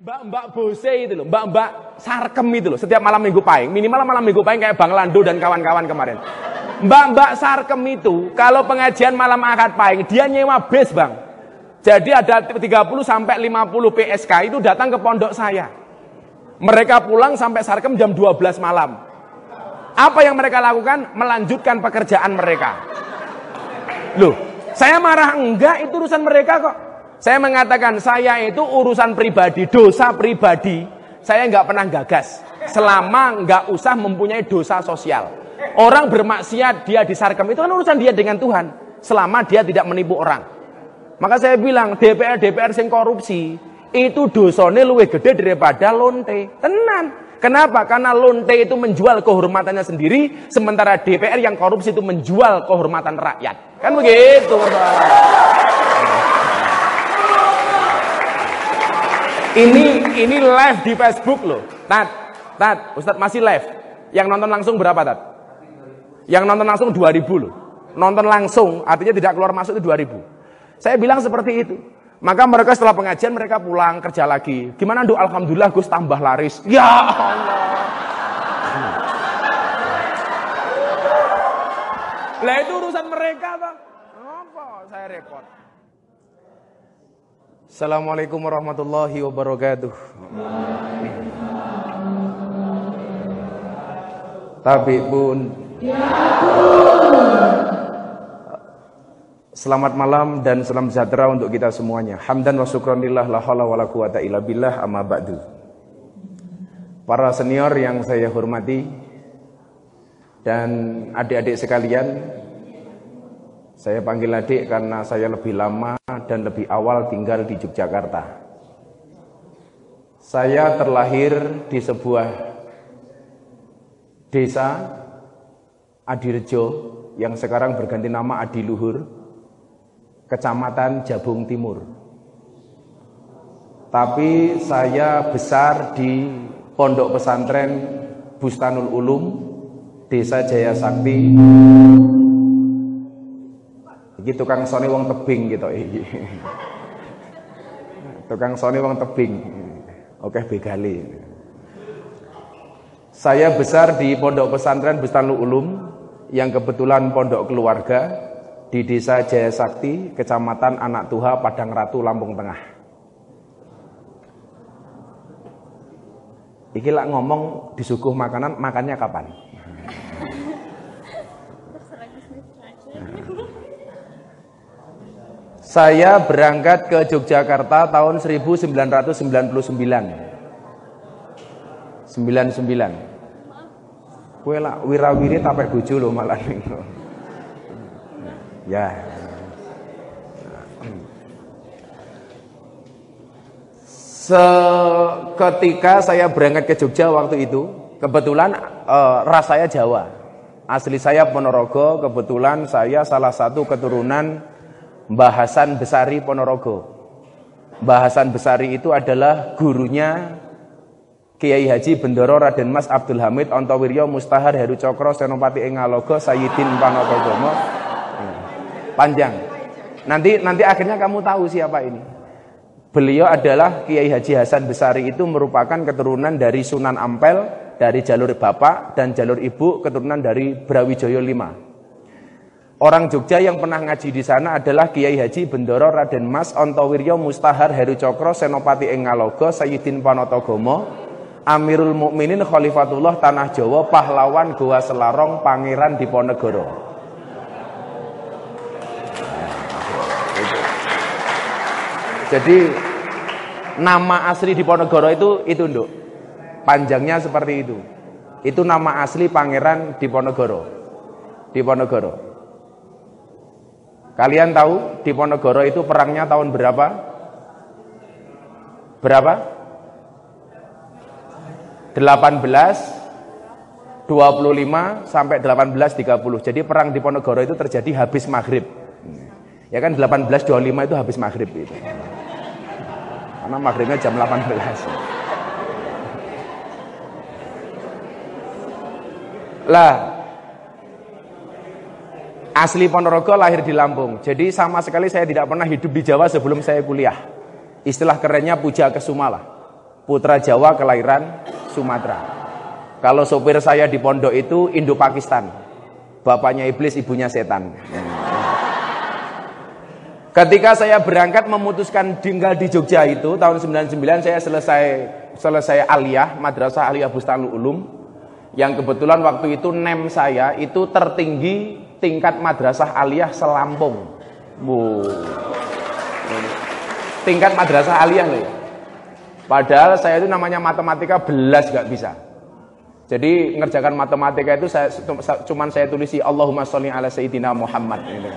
Mbak-mbak Bose itu loh, mbak-mbak Sarkem itu loh, setiap malam minggu pahing, minimal malam minggu pahing kayak Bang Lando dan kawan-kawan kemarin. Mbak-mbak Sarkem itu, kalau pengajian malam akad pahing, dia nyewa bus bang. Jadi ada 30 sampai 50 PSK itu datang ke pondok saya. Mereka pulang sampai Sarkem jam 12 malam. Apa yang mereka lakukan? Melanjutkan pekerjaan mereka. Loh, saya marah enggak, itu urusan mereka kok. Saya mengatakan saya itu urusan pribadi, dosa pribadi. Saya nggak pernah gagas. Selama nggak usah mempunyai dosa sosial. Orang bermaksiat dia disarkem itu kan urusan dia dengan Tuhan. Selama dia tidak menipu orang. Maka saya bilang DPR DPR sing korupsi itu dosanya luwih gede daripada lonte. Tenan. Kenapa? Karena lonte itu menjual kehormatannya sendiri, sementara DPR yang korupsi itu menjual kehormatan rakyat. Kan begitu. Ini ini live di Facebook loh. Tat, Tat, Ustadz masih live. Yang nonton langsung berapa, Tat? Yang nonton langsung 2000 loh. Nonton langsung artinya tidak keluar masuk itu 2000. Saya bilang seperti itu. Maka mereka setelah pengajian mereka pulang kerja lagi. Gimana Duk? Alhamdulillah Gus tambah laris. Ya Allah. Lah itu urusan mereka, Bang. Apa saya repot? Assalamualaikum warahmatullahi wabarakatuh. Tapi pun Selamat malam dan salam sejahtera untuk kita semuanya. Hamdan wa syukranillah la haula wala quwata illa billah amma ba'du. Para senior yang saya hormati dan adik-adik sekalian, saya panggil adik karena saya lebih lama dan lebih awal tinggal di Yogyakarta. Saya terlahir di sebuah desa Adirejo yang sekarang berganti nama Adiluhur, Kecamatan Jabung Timur. Tapi saya besar di Pondok Pesantren Bustanul Ulum, Desa Jaya Sakti, Iki tukang sone wong tebing gitu tukang sone wong tebing. Oke begali. Saya besar di Pondok Pesantren Bustanul Ulum yang kebetulan pondok keluarga di Desa Jaya Sakti, Kecamatan Anak Tuha, Padang Ratu, Lampung Tengah. Iki lah ngomong disuguh makanan, makannya kapan? Saya berangkat ke Yogyakarta tahun 1999. 99. Kue lah wirawiri tapek bojo lo malah Ya. Seketika saya berangkat ke Jogja waktu itu, kebetulan uh, rasanya Jawa. Asli saya Ponorogo, kebetulan saya salah satu keturunan Bahasan Besari Ponorogo. Bahasan Besari itu adalah gurunya Kiai Haji Bendoro Raden Mas Abdul Hamid Ontowiryo Mustahar Heru Cokro Senopati Engalogo Sayyidin Panotogomo. Panjang. Nanti nanti akhirnya kamu tahu siapa ini. Beliau adalah Kiai Haji Hasan Besari itu merupakan keturunan dari Sunan Ampel, dari jalur bapak dan jalur ibu keturunan dari Brawijaya V. Orang Jogja yang pernah ngaji di sana adalah Kiai Haji Bendoro Raden Mas Ontowiryo Mustahar Heru Cokro Senopati Engalogo Sayyidin Panotogomo Amirul Mukminin Khalifatullah Tanah Jawa Pahlawan Goa Selarong Pangeran Diponegoro. Jadi nama asli Diponegoro itu itu nduk. Panjangnya seperti itu. Itu nama asli Pangeran Diponegoro. Diponegoro Kalian tahu di Ponegoro itu perangnya tahun berapa? Berapa? 18 25 sampai 18.30. Jadi perang di Ponegoro itu terjadi habis maghrib. Ya kan 18.25 itu habis maghrib itu. Karena maghribnya jam 18. Lah, Asli Ponorogo lahir di Lampung. Jadi sama sekali saya tidak pernah hidup di Jawa sebelum saya kuliah. Istilah kerennya puja kesumala. putra Jawa kelahiran Sumatera. Kalau sopir saya di pondok itu Indo-Pakistan. Bapaknya iblis, ibunya setan. Ketika saya berangkat memutuskan tinggal di Jogja itu tahun 99 saya selesai selesai aliyah Madrasah Aliyah Bustanul Ulum yang kebetulan waktu itu nem saya itu tertinggi tingkat Madrasah Aliyah Selampung. Bu. Tingkat Madrasah Aliyah loh. Padahal saya itu namanya matematika belas gak bisa. Jadi ngerjakan matematika itu saya cuman saya tulisi Allahumma sholli ala sayyidina Muhammad gitu.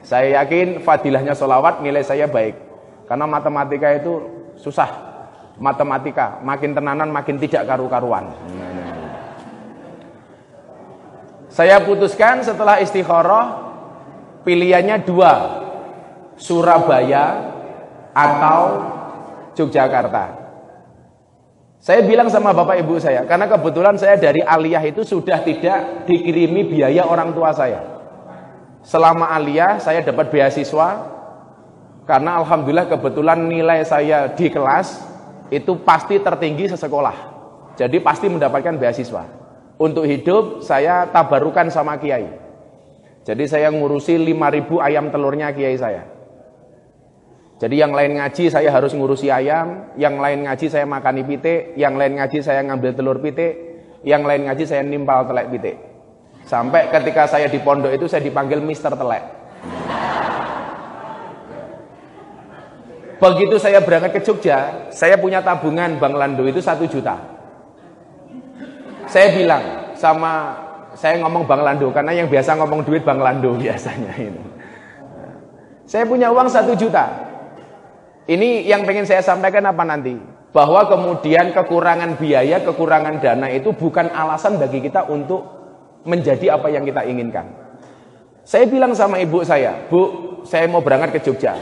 Saya yakin fadilahnya solawat nilai saya baik. Karena matematika itu susah. Matematika makin tenanan makin tidak karu-karuan. Saya putuskan setelah istikharah pilihannya dua. Surabaya atau Yogyakarta. Saya bilang sama bapak ibu saya, karena kebetulan saya dari aliyah itu sudah tidak dikirimi biaya orang tua saya. Selama aliyah saya dapat beasiswa, karena alhamdulillah kebetulan nilai saya di kelas itu pasti tertinggi sesekolah. Jadi pasti mendapatkan beasiswa. Untuk hidup saya tabarukan sama kiai. Jadi saya ngurusi 5000 ayam telurnya kiai saya. Jadi yang lain ngaji saya harus ngurusi ayam, yang lain ngaji saya makan pitik, yang lain ngaji saya ngambil telur pitik, yang lain ngaji saya nimpal telek pitik. Sampai ketika saya di pondok itu saya dipanggil Mister Telek. Begitu saya berangkat ke Jogja, saya punya tabungan Bang Lando itu satu juta. Saya bilang sama saya ngomong Bang Lando karena yang biasa ngomong duit Bang Lando biasanya ini. Saya punya uang satu juta. Ini yang pengen saya sampaikan apa nanti? Bahwa kemudian kekurangan biaya, kekurangan dana itu bukan alasan bagi kita untuk menjadi apa yang kita inginkan. Saya bilang sama ibu saya, Bu, saya mau berangkat ke Jogja.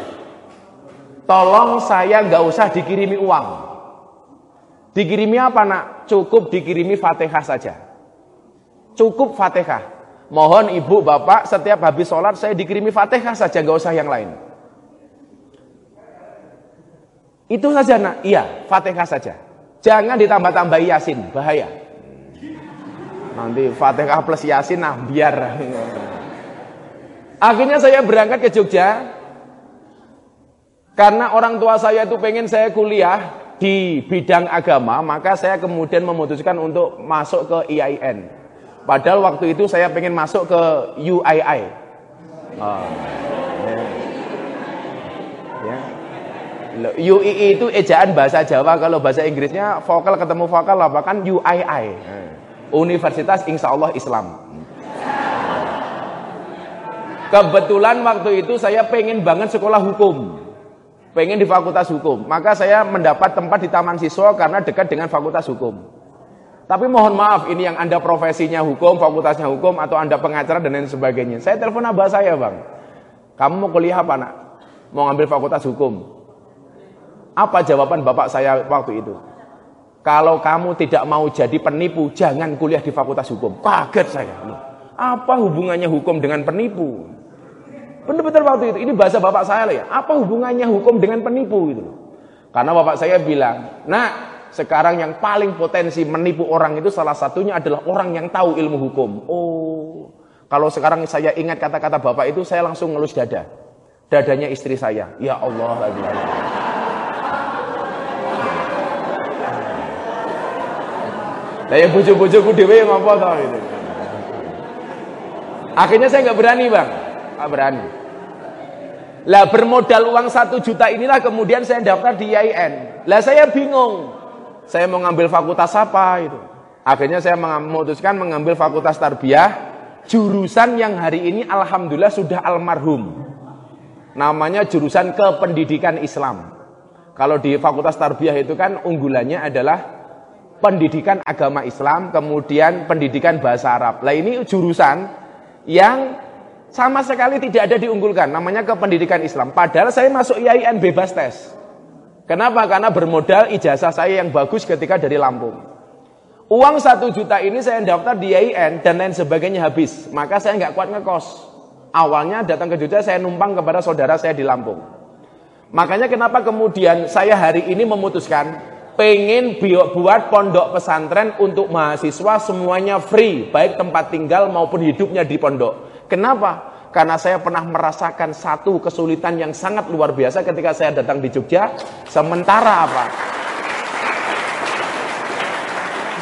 Tolong saya nggak usah dikirimi uang. Dikirimi apa nak? Cukup dikirimi fatihah saja. Cukup fatihah. Mohon ibu bapak setiap habis sholat saya dikirimi fatihah saja, nggak usah yang lain. Itu saja nak, iya, Fatihah saja. Jangan ditambah-tambah Yasin, bahaya. Nanti Fatihah plus Yasin, nah biar. Akhirnya saya berangkat ke Jogja, karena orang tua saya itu pengen saya kuliah di bidang agama, maka saya kemudian memutuskan untuk masuk ke IAIN. Padahal waktu itu saya pengen masuk ke UII. Oh. Ya. UII itu ejaan bahasa Jawa kalau bahasa Inggrisnya vokal ketemu vokal apa kan UII Universitas Insya Allah Islam kebetulan waktu itu saya pengen banget sekolah hukum pengen di fakultas hukum maka saya mendapat tempat di taman siswa karena dekat dengan fakultas hukum tapi mohon maaf ini yang anda profesinya hukum fakultasnya hukum atau anda pengacara dan lain sebagainya saya telepon abah saya bang kamu mau kuliah apa nak mau ngambil fakultas hukum apa jawaban bapak saya waktu itu? Kalau kamu tidak mau jadi penipu, jangan kuliah di fakultas hukum. Kaget saya. Apa hubungannya hukum dengan penipu? Benar-benar waktu itu. Ini bahasa bapak saya lah ya. Apa hubungannya hukum dengan penipu gitu Karena bapak saya bilang, nah sekarang yang paling potensi menipu orang itu salah satunya adalah orang yang tahu ilmu hukum. Oh, kalau sekarang saya ingat kata-kata bapak itu, saya langsung ngelus dada. Dadanya istri saya. Ya Allah. Allah. Lah ya bojo-bojoku dhewe ngopo to gitu. Akhirnya saya nggak berani, Bang. Nggak berani. Lah bermodal uang satu juta inilah kemudian saya daftar di IAIN. Lah saya bingung. Saya mau ngambil fakultas apa itu. Akhirnya saya memutuskan mengambil fakultas tarbiyah jurusan yang hari ini alhamdulillah sudah almarhum. Namanya jurusan kependidikan Islam. Kalau di fakultas tarbiyah itu kan unggulannya adalah pendidikan agama Islam, kemudian pendidikan bahasa Arab. Lah ini jurusan yang sama sekali tidak ada diunggulkan, namanya kependidikan Islam. Padahal saya masuk IAIN bebas tes. Kenapa? Karena bermodal ijazah saya yang bagus ketika dari Lampung. Uang satu juta ini saya daftar di IAIN dan lain sebagainya habis. Maka saya nggak kuat ngekos. Awalnya datang ke Jogja saya numpang kepada saudara saya di Lampung. Makanya kenapa kemudian saya hari ini memutuskan pengen buat pondok pesantren untuk mahasiswa semuanya free, baik tempat tinggal maupun hidupnya di pondok. Kenapa? Karena saya pernah merasakan satu kesulitan yang sangat luar biasa ketika saya datang di Jogja. Sementara apa?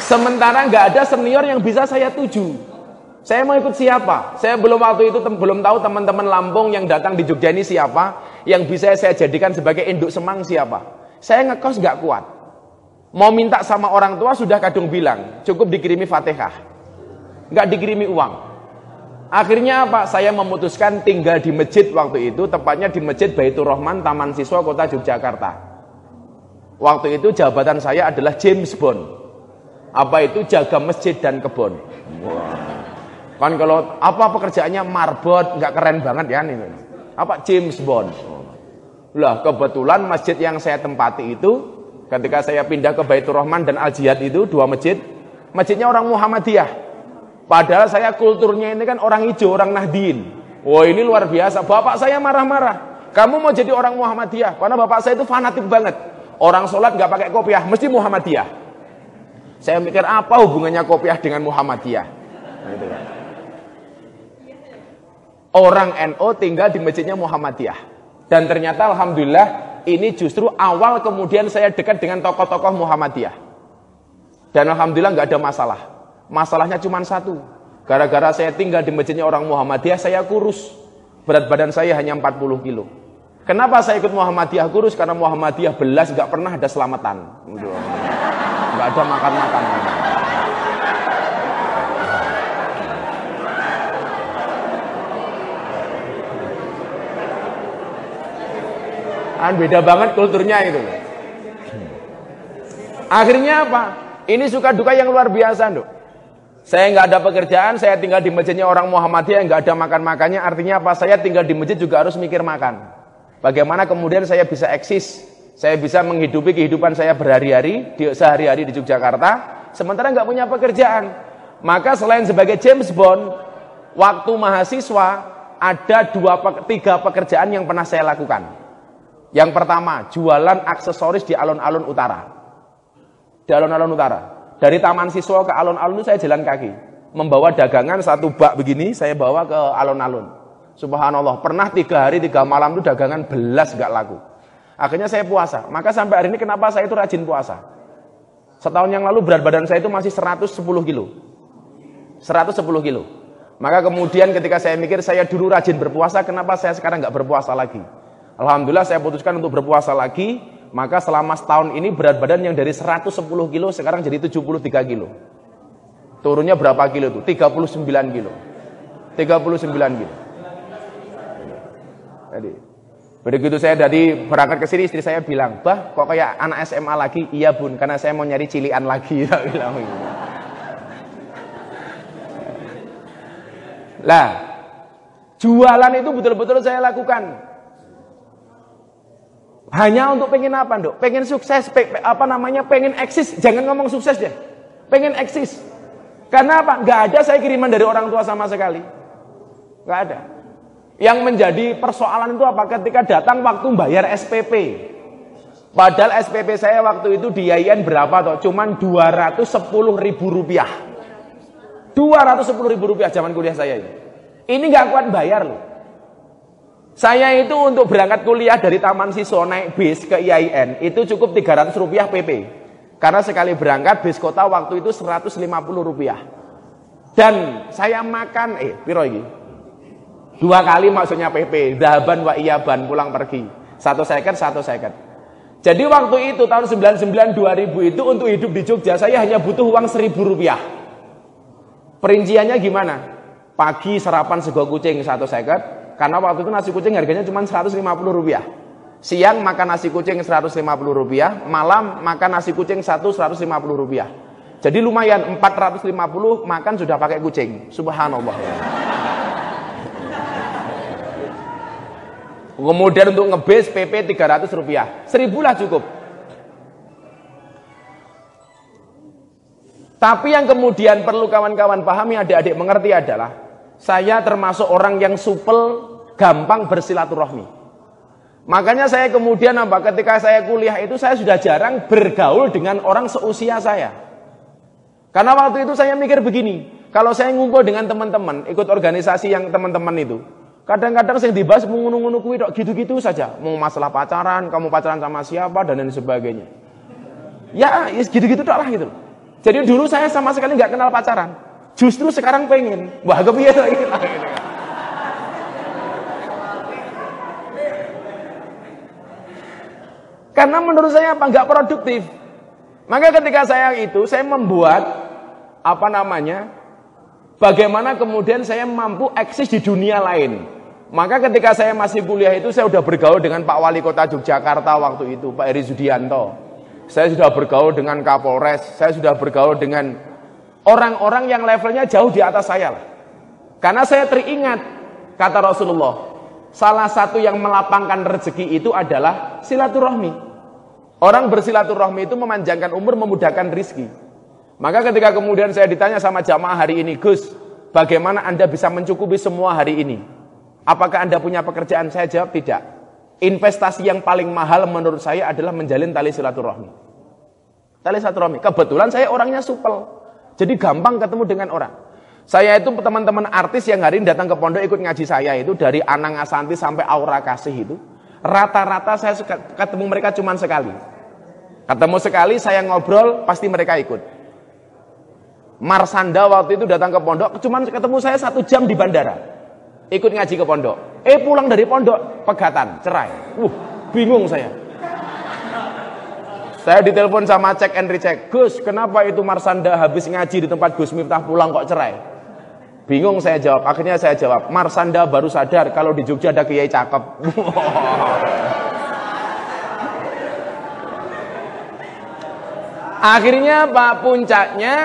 Sementara nggak ada senior yang bisa saya tuju. Saya mau ikut siapa? Saya belum waktu itu belum tahu teman-teman Lampung yang datang di Jogja ini siapa. Yang bisa saya jadikan sebagai induk semang siapa. Saya ngekos nggak kuat. Mau minta sama orang tua sudah kadung bilang, cukup dikirimi fatihah. Nggak dikirimi uang. Akhirnya apa? Saya memutuskan tinggal di masjid waktu itu, tepatnya di Masjid Baitur Rahman, Taman Siswa Kota Yogyakarta. Waktu itu jabatan saya adalah James Bond. Apa itu jaga masjid dan kebun. Kan kalau apa pekerjaannya marbot, nggak keren banget ya nih. Apa James Bond? Lah kebetulan masjid yang saya tempati itu Ketika saya pindah ke Baitur Rahman dan Al Jihad itu dua masjid, masjidnya orang Muhammadiyah. Padahal saya kulturnya ini kan orang hijau, orang Nahdien. Wah ini luar biasa. Bapak saya marah-marah. Kamu mau jadi orang Muhammadiyah? Karena bapak saya itu fanatik banget. Orang sholat nggak pakai kopiah, mesti Muhammadiyah. Saya mikir apa hubungannya kopiah dengan Muhammadiyah? Nah. Orang NO tinggal di masjidnya Muhammadiyah. Dan ternyata Alhamdulillah ini justru awal kemudian saya dekat dengan tokoh-tokoh Muhammadiyah. Dan Alhamdulillah nggak ada masalah. Masalahnya cuma satu. Gara-gara saya tinggal di masjidnya orang Muhammadiyah, saya kurus. Berat badan saya hanya 40 kilo. Kenapa saya ikut Muhammadiyah kurus? Karena Muhammadiyah belas nggak pernah ada selamatan. Nggak ada makan-makan. Kan beda banget kulturnya itu. Akhirnya apa? Ini suka duka yang luar biasa, Dok. Saya nggak ada pekerjaan, saya tinggal di masjidnya orang Muhammadiyah, nggak ada makan-makannya. Artinya apa? Saya tinggal di masjid juga harus mikir makan. Bagaimana kemudian saya bisa eksis, saya bisa menghidupi kehidupan saya berhari-hari, sehari-hari di Yogyakarta, sementara nggak punya pekerjaan. Maka selain sebagai James Bond, waktu mahasiswa ada dua tiga pekerjaan yang pernah saya lakukan. Yang pertama, jualan aksesoris di alun-alun utara. Di alun-alun utara. Dari Taman Siswa ke alun-alun saya jalan kaki. Membawa dagangan satu bak begini, saya bawa ke alun-alun. Subhanallah, pernah tiga hari, tiga malam itu dagangan belas gak laku. Akhirnya saya puasa. Maka sampai hari ini kenapa saya itu rajin puasa? Setahun yang lalu berat badan saya itu masih 110 kilo. 110 kilo. Maka kemudian ketika saya mikir saya dulu rajin berpuasa, kenapa saya sekarang nggak berpuasa lagi? Alhamdulillah saya putuskan untuk berpuasa lagi, maka selama setahun ini berat badan yang dari 110 kilo sekarang jadi 73 kilo. Turunnya berapa kilo itu? 39 kilo. 39 kilo. Jadi, begitu saya dari berangkat ke sini istri saya bilang, "Bah, kok kayak anak SMA lagi?" "Iya, Bun, karena saya mau nyari cilian lagi." Lah, jualan itu betul-betul saya lakukan. Hanya untuk pengen apa, Dok? Pengen sukses, pe, pe, apa namanya? Pengen eksis. Jangan ngomong sukses deh. Pengen eksis. Karena apa? Gak ada saya kiriman dari orang tua sama sekali. Gak ada. Yang menjadi persoalan itu apa? Ketika datang waktu bayar SPP. Padahal SPP saya waktu itu di IAIN berapa toh? Cuman 210 ribu rupiah. 210 ribu rupiah zaman kuliah saya ini. Ini nggak kuat bayar loh. Saya itu untuk berangkat kuliah dari Taman Siswa naik bis ke IAIN itu cukup 300 rupiah PP. Karena sekali berangkat bis kota waktu itu 150 rupiah. Dan saya makan, eh piro ini? Dua kali maksudnya PP, dahaban wa iyaban pulang pergi. Satu second, satu second. Jadi waktu itu tahun 99 2000 itu untuk hidup di Jogja saya hanya butuh uang 1000 rupiah. Perinciannya gimana? Pagi sarapan sego kucing satu second, karena waktu itu nasi kucing harganya cuma 150 rupiah. Siang makan nasi kucing 150 rupiah, malam makan nasi kucing satu 150 rupiah. Jadi lumayan 450 makan sudah pakai kucing. Subhanallah. Kemudian untuk ngebes PP 300 rupiah. Seribu lah cukup. Tapi yang kemudian perlu kawan-kawan pahami adik-adik mengerti adalah saya termasuk orang yang supel, gampang bersilaturahmi. Makanya saya kemudian apa? Ketika saya kuliah itu saya sudah jarang bergaul dengan orang seusia saya. Karena waktu itu saya mikir begini, kalau saya ngumpul dengan teman-teman, ikut organisasi yang teman-teman itu, kadang-kadang saya dibahas mengunu-ngunu kuwi gitu-gitu saja, mau masalah pacaran, kamu pacaran sama siapa dan lain sebagainya. Ya, ya gitu-gitu lah gitu. Jadi dulu saya sama sekali nggak kenal pacaran. Justru sekarang pengen. Wah, kepiye to. Karena menurut saya apa? Nggak produktif. Maka ketika saya itu, saya membuat apa namanya? Bagaimana kemudian saya mampu eksis di dunia lain. Maka ketika saya masih kuliah itu saya sudah bergaul dengan Pak Wali Kota Yogyakarta waktu itu, Pak Eri Zudianto. Saya sudah bergaul dengan Kapolres, saya sudah bergaul dengan orang-orang yang levelnya jauh di atas saya lah. Karena saya teringat kata Rasulullah, salah satu yang melapangkan rezeki itu adalah silaturahmi. Orang bersilaturahmi itu memanjangkan umur, memudahkan rizki. Maka ketika kemudian saya ditanya sama jamaah hari ini, Gus, bagaimana Anda bisa mencukupi semua hari ini? Apakah Anda punya pekerjaan? Saya jawab tidak. Investasi yang paling mahal menurut saya adalah menjalin tali silaturahmi. Tali silaturahmi. Kebetulan saya orangnya supel. Jadi gampang ketemu dengan orang. Saya itu teman-teman artis yang hari ini datang ke pondok ikut ngaji saya itu dari Anang Asanti sampai Aura Kasih itu. Rata-rata saya ketemu mereka cuma sekali. Ketemu sekali saya ngobrol pasti mereka ikut. Marsanda waktu itu datang ke pondok cuma ketemu saya satu jam di bandara. Ikut ngaji ke pondok. Eh pulang dari pondok pegatan cerai. Uh bingung saya. Saya ditelepon sama cek and recheck. Gus, kenapa itu Marsanda habis ngaji di tempat Gus Miftah pulang kok cerai? Bingung saya jawab. Akhirnya saya jawab, Marsanda baru sadar kalau di Jogja ada kiai cakep. Akhirnya Pak puncaknya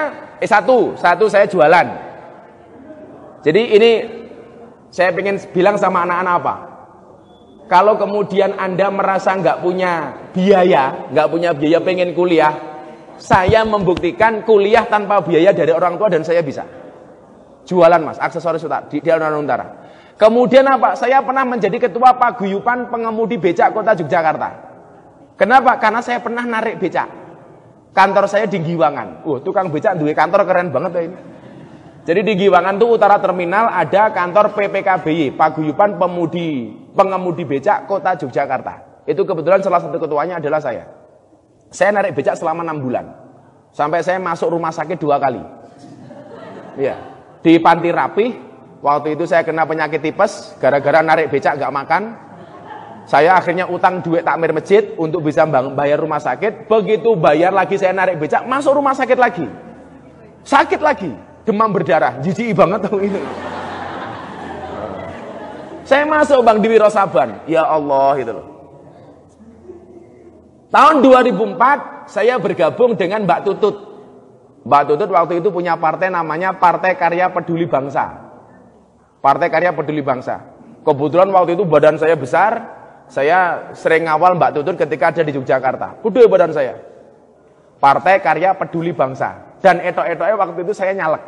eh satu, satu saya jualan. Jadi ini saya ingin bilang sama anak-anak apa? Kalau kemudian Anda merasa nggak punya biaya, nggak punya biaya pengen kuliah, saya membuktikan kuliah tanpa biaya dari orang tua dan saya bisa. Jualan mas, aksesoris utara, di, di alun Utara. Kemudian apa? Saya pernah menjadi ketua paguyupan pengemudi becak kota Yogyakarta. Kenapa? Karena saya pernah narik becak. Kantor saya di Giwangan. Uh, tukang becak dua kantor keren banget ya ini. Jadi di Giwangan tuh utara terminal ada kantor PPKBY, Paguyupan Pemudi Pengemudi Becak Kota Yogyakarta. Itu kebetulan salah satu ketuanya adalah saya. Saya narik becak selama enam bulan. Sampai saya masuk rumah sakit dua kali. Iya di panti rapih waktu itu saya kena penyakit tipes gara-gara narik becak gak makan saya akhirnya utang duit takmir masjid untuk bisa bayar rumah sakit begitu bayar lagi saya narik becak masuk rumah sakit lagi sakit lagi demam berdarah jijik banget tuh itu saya masuk Bang Dewi Rosaban ya Allah itu loh tahun 2004 saya bergabung dengan Mbak Tutut Mbak Tutut waktu itu punya partai namanya Partai Karya Peduli Bangsa. Partai Karya Peduli Bangsa. Kebetulan waktu itu badan saya besar, saya sering ngawal Mbak Tutut ketika ada di Yogyakarta. Kudu badan saya. Partai Karya Peduli Bangsa. Dan etok-etoknya waktu itu saya nyalek.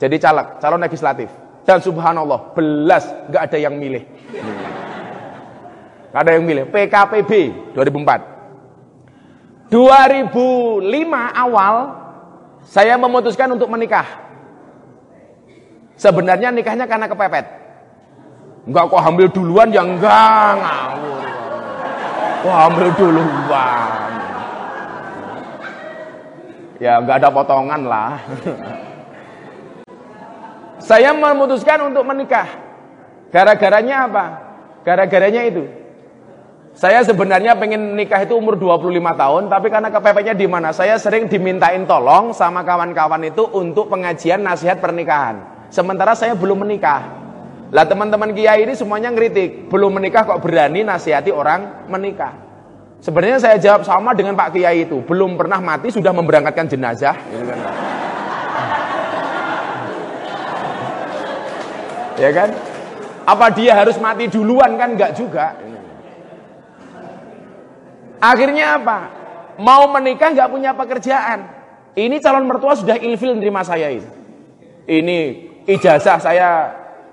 Jadi caleg, calon legislatif. Dan subhanallah, belas gak ada yang milih. Gak ada yang milih. PKPB 2004. 2005 awal saya memutuskan untuk menikah. Sebenarnya nikahnya karena kepepet. Enggak kok hamil duluan ya enggak ngawur. Wah hamil duluan. Ya enggak ada potongan lah. Saya memutuskan untuk menikah. Gara-garanya apa? Gara-garanya itu. Saya sebenarnya pengen nikah itu umur 25 tahun, tapi karena kepepetnya di mana? Saya sering dimintain tolong sama kawan-kawan itu untuk pengajian nasihat pernikahan. Sementara saya belum menikah. Lah teman-teman kiai ini semuanya ngeritik, belum menikah kok berani nasihati orang menikah. Sebenarnya saya jawab sama dengan Pak Kiai itu, belum pernah mati sudah memberangkatkan jenazah. Gitu kan. Ya kan? Apa dia harus mati duluan kan? Enggak juga. Akhirnya apa? Mau menikah nggak punya pekerjaan. Ini calon mertua sudah ilfil nerima saya ini. Ini ijazah saya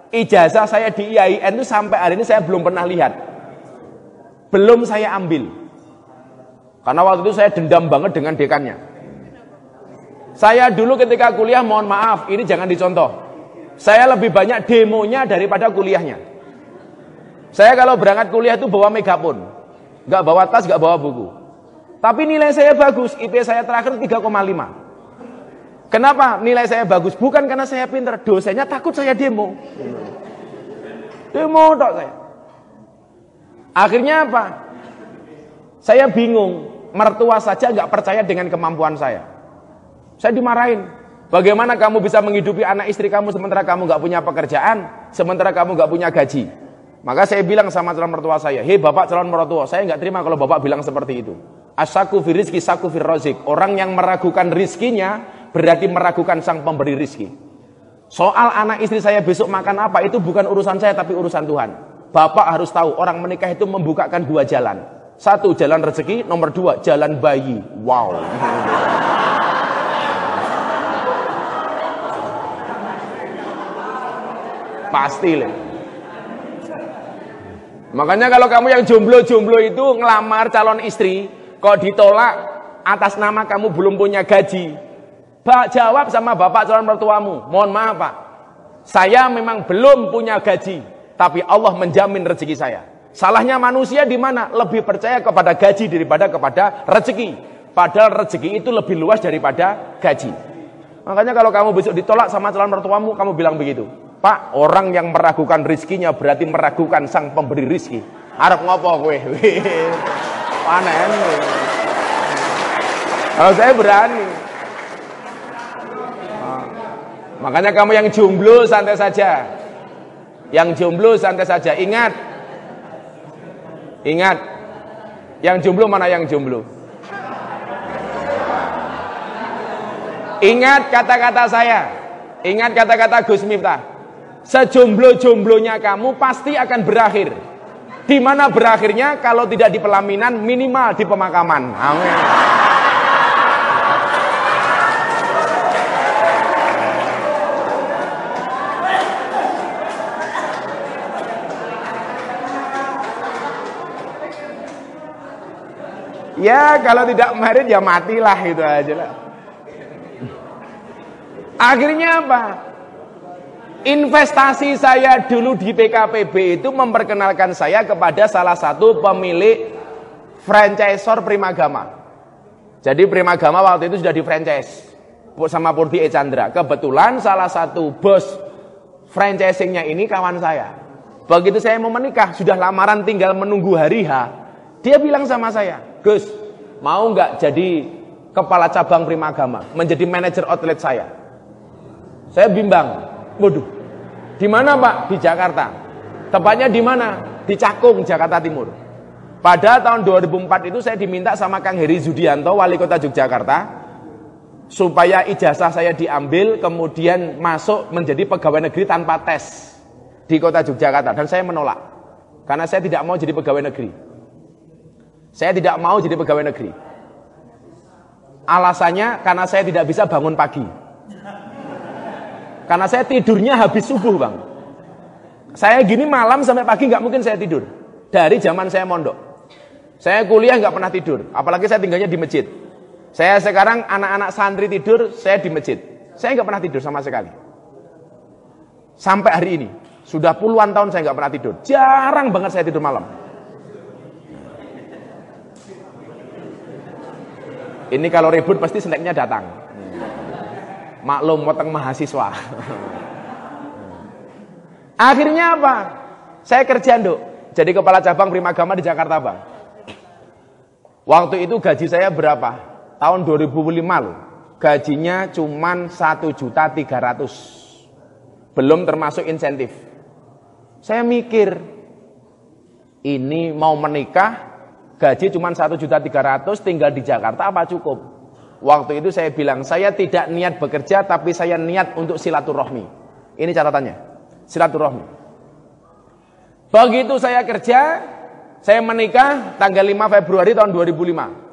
ijazah saya di IAIN itu sampai hari ini saya belum pernah lihat. belum saya ambil. Karena waktu itu saya dendam banget dengan dekannya. Saya dulu ketika kuliah, mohon maaf, ini jangan dicontoh. Saya lebih banyak demonya daripada kuliahnya. Saya kalau berangkat kuliah itu bawa megapun. Gak bawa tas, gak bawa buku. Tapi nilai saya bagus, IP saya terakhir 3,5. Kenapa nilai saya bagus? Bukan karena saya pinter, dosennya takut saya demo. Demo dok saya. Akhirnya apa? Saya bingung, mertua saja nggak percaya dengan kemampuan saya. Saya dimarahin. Bagaimana kamu bisa menghidupi anak istri kamu sementara kamu nggak punya pekerjaan, sementara kamu nggak punya gaji? Maka saya bilang sama calon mertua saya, hei bapak calon mertua, saya nggak terima kalau bapak bilang seperti itu. Asaku fi rizki, saku fi rozik. Orang yang meragukan rizkinya, berarti meragukan sang pemberi rizki. Soal anak istri saya besok makan apa, itu bukan urusan saya, tapi urusan Tuhan. Bapak harus tahu, orang menikah itu membukakan dua jalan. Satu, jalan rezeki. Nomor dua, jalan bayi. Wow. Pasti lah. Makanya kalau kamu yang jomblo-jomblo itu ngelamar calon istri, kok ditolak atas nama kamu belum punya gaji. Pak jawab sama bapak calon mertuamu, mohon maaf pak, saya memang belum punya gaji, tapi Allah menjamin rezeki saya. Salahnya manusia di mana? Lebih percaya kepada gaji daripada kepada rezeki. Padahal rezeki itu lebih luas daripada gaji. Makanya kalau kamu besok ditolak sama calon mertuamu, kamu bilang begitu. Pak, orang yang meragukan rizkinya berarti meragukan sang pemberi rizki. Arab ngopo gue? panen. Kalau saya berani. Nah, makanya kamu yang jomblo santai saja. Yang jomblo santai saja. Ingat. Ingat. Yang jomblo mana yang jomblo? Ingat kata-kata saya. Ingat kata-kata Gus Miftah. Sejomblo-jomblonya kamu pasti akan berakhir. Di mana berakhirnya kalau tidak di pelaminan minimal di pemakaman. Amin. Ya kalau tidak merit ya matilah itu aja lah. Akhirnya apa? Investasi saya dulu di PKPB itu memperkenalkan saya kepada salah satu pemilik franchisor Primagama. Jadi Primagama waktu itu sudah di franchise sama Purdi E. Chandra. Kebetulan salah satu bos franchisingnya ini kawan saya. Begitu saya mau menikah, sudah lamaran tinggal menunggu hari H. Dia bilang sama saya, Gus, mau nggak jadi kepala cabang Primagama, menjadi manajer outlet saya? Saya bimbang, Waduh. Di mana, Pak? Di Jakarta. Tepatnya di mana? Di Cakung, Jakarta Timur. Pada tahun 2004 itu saya diminta sama Kang Heri Zudianto, wali kota Yogyakarta, supaya ijazah saya diambil, kemudian masuk menjadi pegawai negeri tanpa tes di kota Yogyakarta. Dan saya menolak. Karena saya tidak mau jadi pegawai negeri. Saya tidak mau jadi pegawai negeri. Alasannya karena saya tidak bisa bangun pagi. Karena saya tidurnya habis subuh bang. Saya gini malam sampai pagi nggak mungkin saya tidur. Dari zaman saya mondok. Saya kuliah nggak pernah tidur. Apalagi saya tinggalnya di masjid. Saya sekarang anak-anak santri tidur, saya di masjid. Saya nggak pernah tidur sama sekali. Sampai hari ini. Sudah puluhan tahun saya nggak pernah tidur. Jarang banget saya tidur malam. Ini kalau ribut pasti snacknya datang. Maklum weteng mahasiswa. Akhirnya apa? Saya kerja nduk. Jadi kepala cabang Primagama di Jakarta, Bang. Waktu itu gaji saya berapa? Tahun 2005 loh. Gajinya cuma 1 juta 300. Belum termasuk insentif. Saya mikir, ini mau menikah, gaji cuma 1 juta 300, tinggal di Jakarta apa cukup? Waktu itu saya bilang, saya tidak niat bekerja, tapi saya niat untuk silaturahmi. Ini catatannya, silaturahmi. Begitu saya kerja, saya menikah tanggal 5 Februari tahun 2005.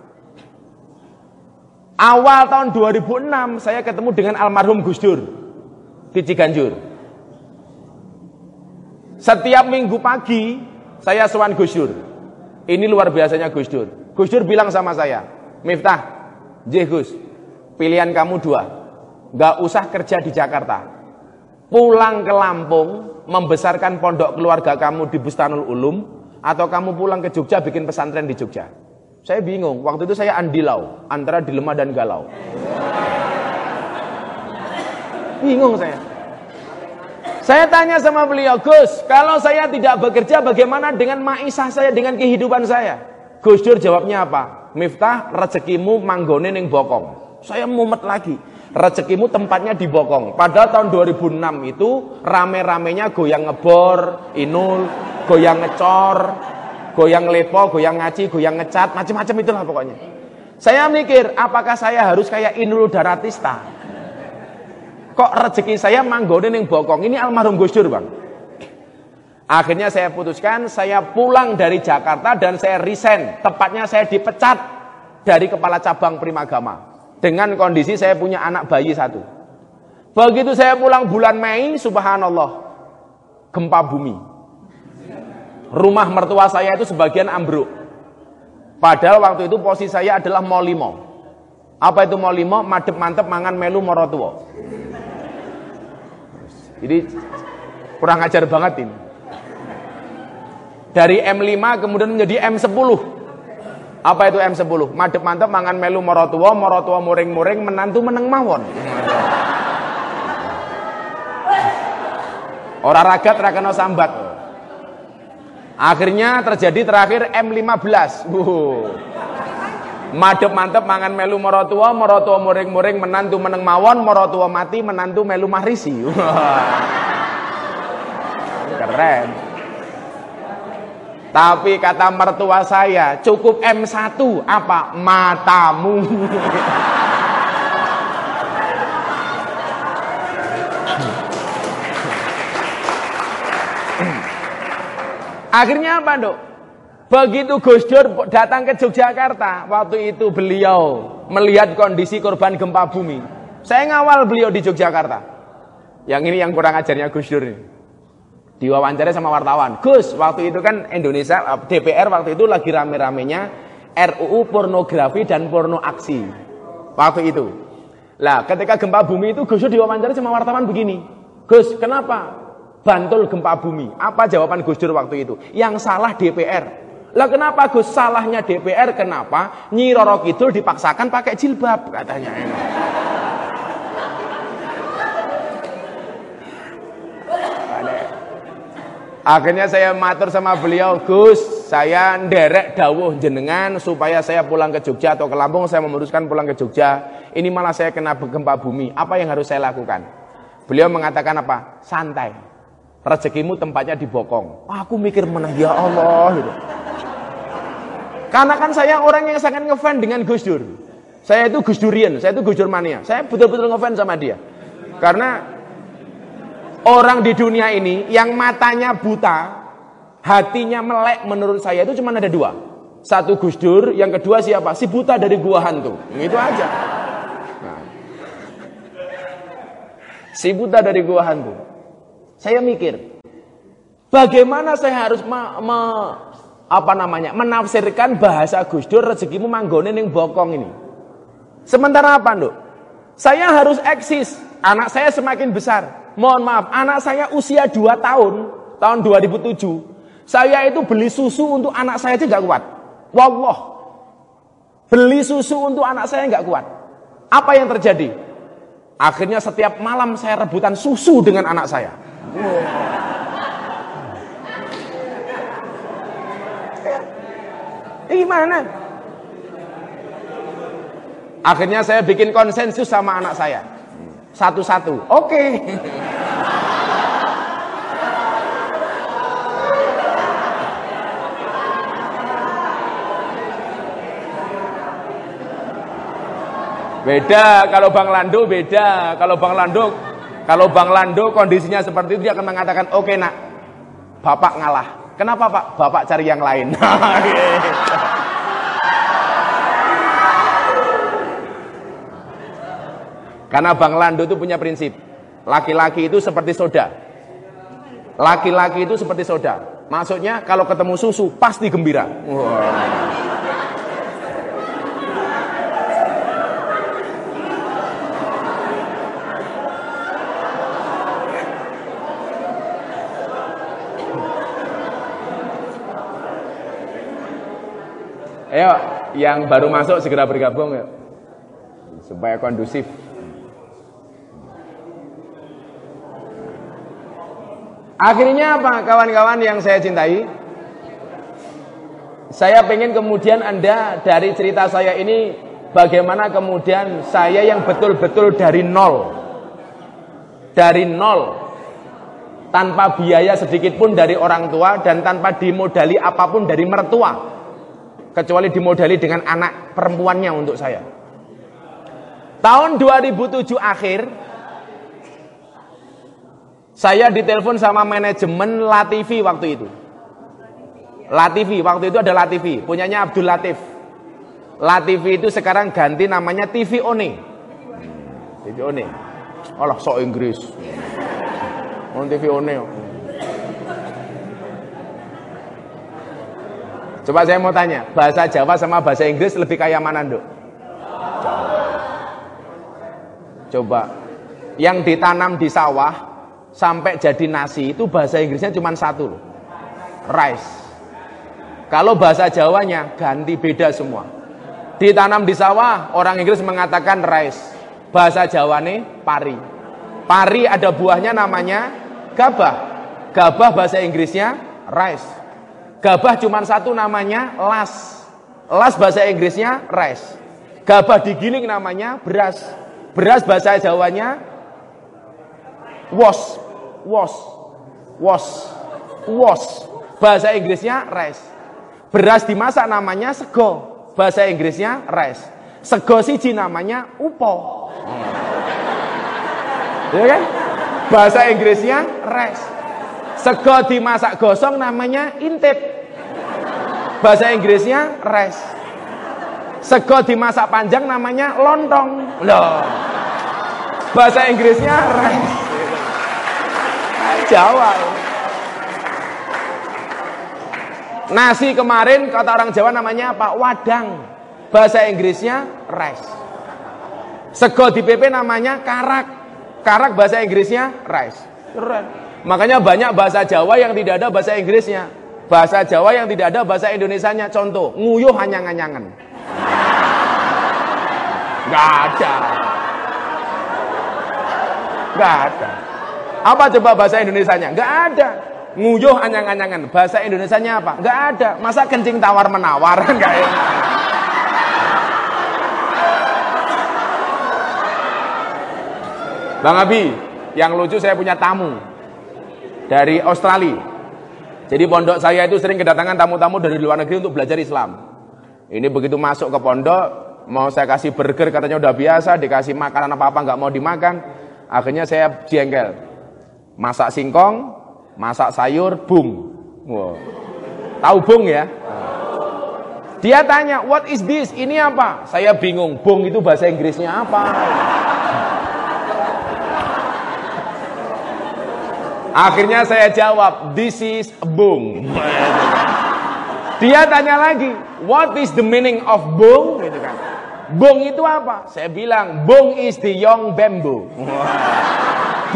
Awal tahun 2006 saya ketemu dengan almarhum Gus Dur di Ciganjur. Setiap minggu pagi saya sowan Gus Dur. Ini luar biasanya Gus Dur. Gus Dur bilang sama saya, Miftah, Jih Gus, pilihan kamu dua. Gak usah kerja di Jakarta. Pulang ke Lampung, membesarkan pondok keluarga kamu di Bustanul Ulum, atau kamu pulang ke Jogja bikin pesantren di Jogja. Saya bingung, waktu itu saya andilau, antara dilema dan galau. Bingung saya. Saya tanya sama beliau, Gus, kalau saya tidak bekerja bagaimana dengan maisah saya, dengan kehidupan saya? Gus Dur jawabnya apa? Miftah, rezekimu manggone ning bokong. Saya mumet lagi. Rezekimu tempatnya di bokong. Pada tahun 2006 itu rame-ramenya goyang ngebor, inul, goyang ngecor, goyang lepo, goyang ngaci, goyang ngecat, macam-macam itulah pokoknya. Saya mikir, apakah saya harus kayak Inul Daratista? Kok rezeki saya manggone ning bokong? Ini almarhum Gus Dur, Bang. Akhirnya saya putuskan saya pulang dari Jakarta dan saya resign. Tepatnya saya dipecat dari kepala cabang Primagama. Dengan kondisi saya punya anak bayi satu. Begitu saya pulang bulan Mei, subhanallah, gempa bumi. Rumah mertua saya itu sebagian ambruk. Padahal waktu itu posisi saya adalah molimo. Apa itu molimo? Madep mantep mangan melu morotuo. Jadi kurang ajar banget ini. Dari M5 kemudian menjadi M10. Apa itu M10? Madep mantep mangan melu morotua, morotua muring-muring, menantu meneng mawon. Orang ragat rakano sambat. Akhirnya terjadi terakhir M15. Uh. Madep mantep mangan melu morotua, morotua muring-muring menantu meneng mawon, morotua mati menantu melu mahrisi. Keren. Tapi kata mertua saya, cukup M1 apa? Matamu. Akhirnya apa, Dok? Begitu Gus Dur datang ke Yogyakarta, waktu itu beliau melihat kondisi korban gempa bumi. Saya ngawal beliau di Yogyakarta. Yang ini yang kurang ajarnya Gus Dur ini. Diwawancara sama wartawan. Gus, waktu itu kan Indonesia eh, DPR waktu itu lagi rame-ramenya RUU pornografi dan porno aksi. Waktu itu. Lah, ketika gempa bumi itu Gus diwawancara sama wartawan begini. Gus, kenapa? Bantul gempa bumi. Apa jawaban Gus Dur waktu itu? Yang salah DPR. Lah kenapa Gus salahnya DPR kenapa Nyi Roro Kidul dipaksakan pakai jilbab katanya. Akhirnya saya matur sama beliau, Gus, saya nderek dawuh jenengan supaya saya pulang ke Jogja atau ke Lampung, saya memutuskan pulang ke Jogja. Ini malah saya kena gempa bumi. Apa yang harus saya lakukan? Beliau mengatakan apa? Santai. Rezekimu tempatnya di Bokong. Aku mikir menang ya Allah gitu. Karena kan saya orang yang sangat ngefan dengan Gus Dur. Saya itu Gus Durian, saya itu Gus Dur mania. Saya betul-betul ngefan sama dia. Karena orang di dunia ini yang matanya buta, hatinya melek menurut saya itu cuma ada dua. Satu Gus Dur, yang kedua siapa? Si buta dari gua hantu. Itu aja. Nah. Si buta dari gua hantu. Saya mikir, bagaimana saya harus apa namanya menafsirkan bahasa Gus Dur rezekimu manggone ning bokong ini. Sementara apa, Nduk? Saya harus eksis. Anak saya semakin besar. Mohon maaf, anak saya usia 2 tahun, tahun 2007. Saya itu beli susu untuk anak saya aja nggak kuat. Wallah. Beli susu untuk anak saya nggak kuat. Apa yang terjadi? Akhirnya setiap malam saya rebutan susu dengan anak saya. Gimana? Akhirnya saya bikin konsensus sama anak saya. Satu-satu. Oke. Beda kalau Bang Lando beda. Kalau Bang Lando kalau Bang Lando kondisinya seperti itu dia akan mengatakan, "Oke, Nak. Bapak ngalah." Kenapa Pak? Bapak cari yang lain. Karena Bang Lando itu punya prinsip. Laki-laki itu seperti soda. Laki-laki itu seperti soda. Maksudnya kalau ketemu susu pasti gembira. Wah. Ayo, yang baru masuk segera bergabung ya. Supaya kondusif. Akhirnya apa kawan-kawan yang saya cintai? Saya pengen kemudian Anda dari cerita saya ini bagaimana kemudian saya yang betul-betul dari nol. Dari nol. Tanpa biaya sedikit pun dari orang tua dan tanpa dimodali apa pun dari mertua kecuali dimodali dengan anak perempuannya untuk saya. Tahun 2007 akhir saya ditelepon sama manajemen Latifi waktu itu. Latifi waktu itu ada Latifi, punyanya Abdul Latif. Latifi itu sekarang ganti namanya TV One. TV One. Allah sok Inggris. On TV One. Coba saya mau tanya, bahasa Jawa sama bahasa Inggris lebih kaya mana, Nduk? Coba. Yang ditanam di sawah sampai jadi nasi itu bahasa Inggrisnya cuma satu loh. Rice. Kalau bahasa Jawanya ganti beda semua. Ditanam di sawah, orang Inggris mengatakan rice. Bahasa Jawa nih pari. Pari ada buahnya namanya gabah. Gabah bahasa Inggrisnya rice. Gabah cuma satu namanya las. Las bahasa Inggrisnya rice. Gabah digiling namanya beras. Beras bahasa Jawanya was. Was. Was. Was. Bahasa Inggrisnya rice. Beras dimasak namanya sego. Bahasa Inggrisnya rice. Sego siji namanya upo. Ya kan? Bahasa Inggrisnya rice. Sego dimasak gosong namanya intip. Bahasa Inggrisnya rice. Sego dimasak panjang namanya lontong. Loh. Bahasa Inggrisnya rice. Jawa. Nasi kemarin kata orang Jawa namanya apa? Wadang. Bahasa Inggrisnya rice. Sego di PP namanya karak. Karak bahasa Inggrisnya rice. Keren. Makanya banyak bahasa Jawa yang tidak ada bahasa Inggrisnya. Bahasa Jawa yang tidak ada bahasa Indonesianya. Contoh, nguyuh hanyang-hanyangan. Gak ada. Gak ada. Apa coba bahasa Indonesianya? Gak ada. Nguyuh anyang-anyangan. Bahasa Indonesianya apa? Gak ada. Masa kencing tawar menawar? Gak enak. Bang Abi, yang lucu saya punya tamu dari Australia. Jadi pondok saya itu sering kedatangan tamu-tamu dari luar negeri untuk belajar Islam. Ini begitu masuk ke pondok, mau saya kasih burger katanya udah biasa, dikasih makanan apa-apa nggak mau dimakan. Akhirnya saya jengkel. Masak singkong, masak sayur, bung. Wow. Tahu bung ya? Dia tanya, what is this? Ini apa? Saya bingung, bung itu bahasa Inggrisnya apa? Akhirnya saya jawab, this is bung. Dia tanya lagi, what is the meaning of bung? Gitu kan. Bung itu apa? Saya bilang, bung is the young bamboo.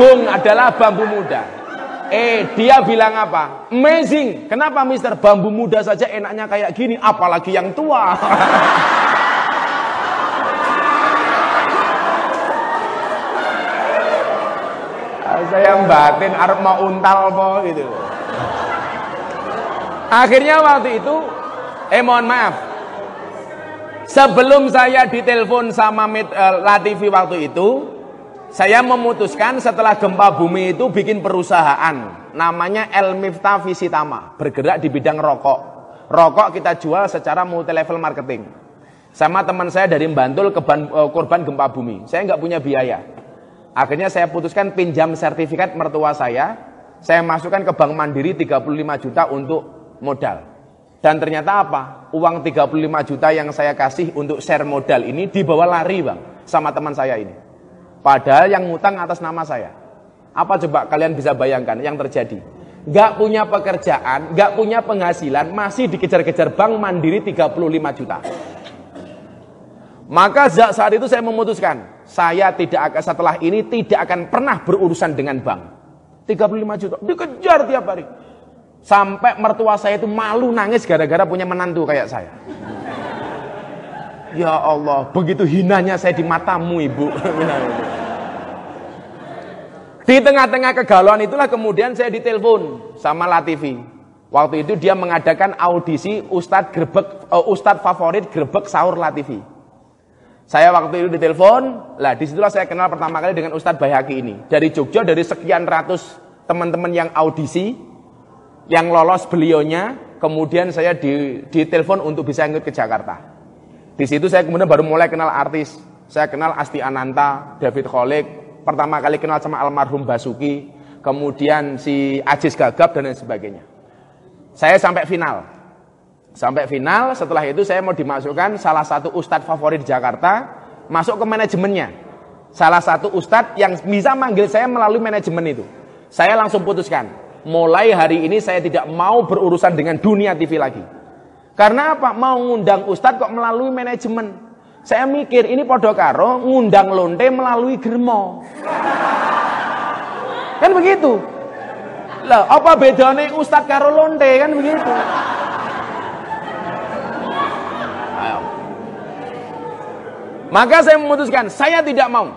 Bung adalah bambu muda. Eh, dia bilang apa? Amazing. Kenapa Mister bambu muda saja enaknya kayak gini, apalagi yang tua? saya batin arep mau untal apa gitu. Akhirnya waktu itu eh mohon maaf. Sebelum saya ditelepon sama uh, Latifi waktu itu, saya memutuskan setelah gempa bumi itu bikin perusahaan namanya El Miftah Visitama, bergerak di bidang rokok. Rokok kita jual secara multi level marketing. Sama teman saya dari Bantul ke uh, korban gempa bumi. Saya nggak punya biaya. Akhirnya saya putuskan pinjam sertifikat mertua saya, saya masukkan ke Bank Mandiri 35 juta untuk modal. Dan ternyata apa? Uang 35 juta yang saya kasih untuk share modal ini dibawa lari bang sama teman saya ini. Padahal yang ngutang atas nama saya. Apa coba kalian bisa bayangkan yang terjadi? nggak punya pekerjaan, nggak punya penghasilan, masih dikejar-kejar bank mandiri 35 juta. Maka saat itu saya memutuskan, saya tidak akan setelah ini tidak akan pernah berurusan dengan bank. 35 juta, dikejar tiap hari. Sampai mertua saya itu malu nangis gara-gara punya menantu kayak saya. Ya Allah, begitu hinanya saya di matamu ibu. di tengah-tengah kegalauan itulah kemudian saya ditelepon sama Latifi. Waktu itu dia mengadakan audisi Ustadz Grebek, uh, Ustadz favorit Grebek Sahur Latifi. Saya waktu itu ditelepon, lah di situlah saya kenal pertama kali dengan Ustadz Bayhaki ini. Dari Jogja, dari sekian ratus teman-teman yang audisi, yang lolos beliaunya, kemudian saya di, ditelepon untuk bisa ikut ke Jakarta. Di situ saya kemudian baru mulai kenal artis. Saya kenal Asti Ananta, David Kholik, pertama kali kenal sama almarhum Basuki, kemudian si Ajis Gagap dan lain sebagainya. Saya sampai final. Sampai final, setelah itu saya mau dimasukkan salah satu ustadz favorit Jakarta, masuk ke manajemennya. Salah satu ustadz yang bisa manggil saya melalui manajemen itu. Saya langsung putuskan, mulai hari ini saya tidak mau berurusan dengan dunia TV lagi. Karena apa? Mau ngundang ustadz kok melalui manajemen. Saya mikir ini podo karo ngundang lonte melalui germo. Kan begitu. Lah, apa bedanya ustadz karo lonte kan begitu. Maka saya memutuskan saya tidak mau.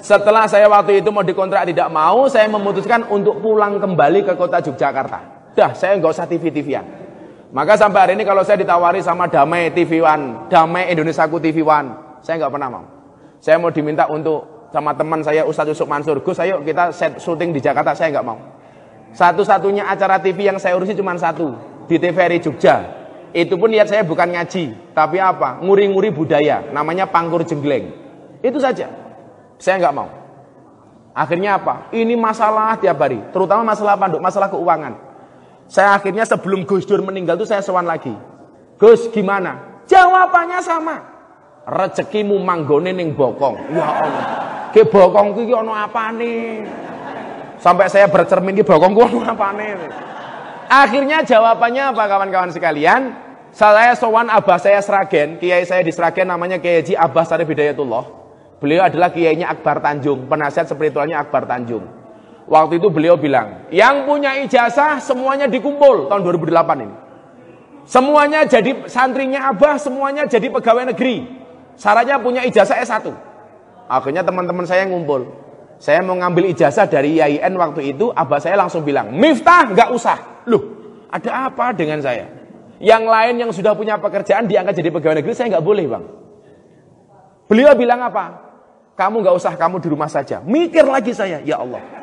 Setelah saya waktu itu mau dikontrak tidak mau, saya memutuskan untuk pulang kembali ke kota Yogyakarta. Dah, saya nggak usah TV-TVan. Maka sampai hari ini kalau saya ditawari sama Damai TV One, Damai Indonesiaku TV One, saya nggak pernah mau. Saya mau diminta untuk sama teman saya Ustadz Yusuf Mansur, Gus ayo kita set syuting di Jakarta, saya nggak mau. Satu-satunya acara TV yang saya urusi cuma satu, di TVRI Jogja. Itu pun niat saya bukan ngaji, tapi apa? Nguri-nguri budaya, namanya Pangkur Jenggleng. Itu saja. Saya nggak mau. Akhirnya apa? Ini masalah tiap hari, terutama masalah panduk, masalah keuangan. Saya akhirnya sebelum Gus Dur meninggal itu saya sewan lagi. Gus gimana? Jawabannya sama. Rezekimu manggone ning bokong. Ya Allah. Ke bokong iki ono nih? Sampai saya bercermin ki bokong ku ono nih? Akhirnya jawabannya apa kawan-kawan sekalian? Saya sowan abah saya Sragen, kiai saya di Sragen namanya Kiai Haji Abah Sari Bidayatullah. Beliau adalah kiainya Akbar Tanjung, penasihat spiritualnya Akbar Tanjung. Waktu itu beliau bilang, yang punya ijazah semuanya dikumpul tahun 2008 ini. Semuanya jadi santrinya Abah, semuanya jadi pegawai negeri. Syaratnya punya ijazah S1. Akhirnya teman-teman saya ngumpul. Saya mau ngambil ijazah dari IAIN waktu itu, Abah saya langsung bilang, Miftah nggak usah. Loh, ada apa dengan saya? Yang lain yang sudah punya pekerjaan diangkat jadi pegawai negeri, saya nggak boleh bang. Beliau bilang apa? Kamu nggak usah, kamu di rumah saja. Mikir lagi saya, ya Allah.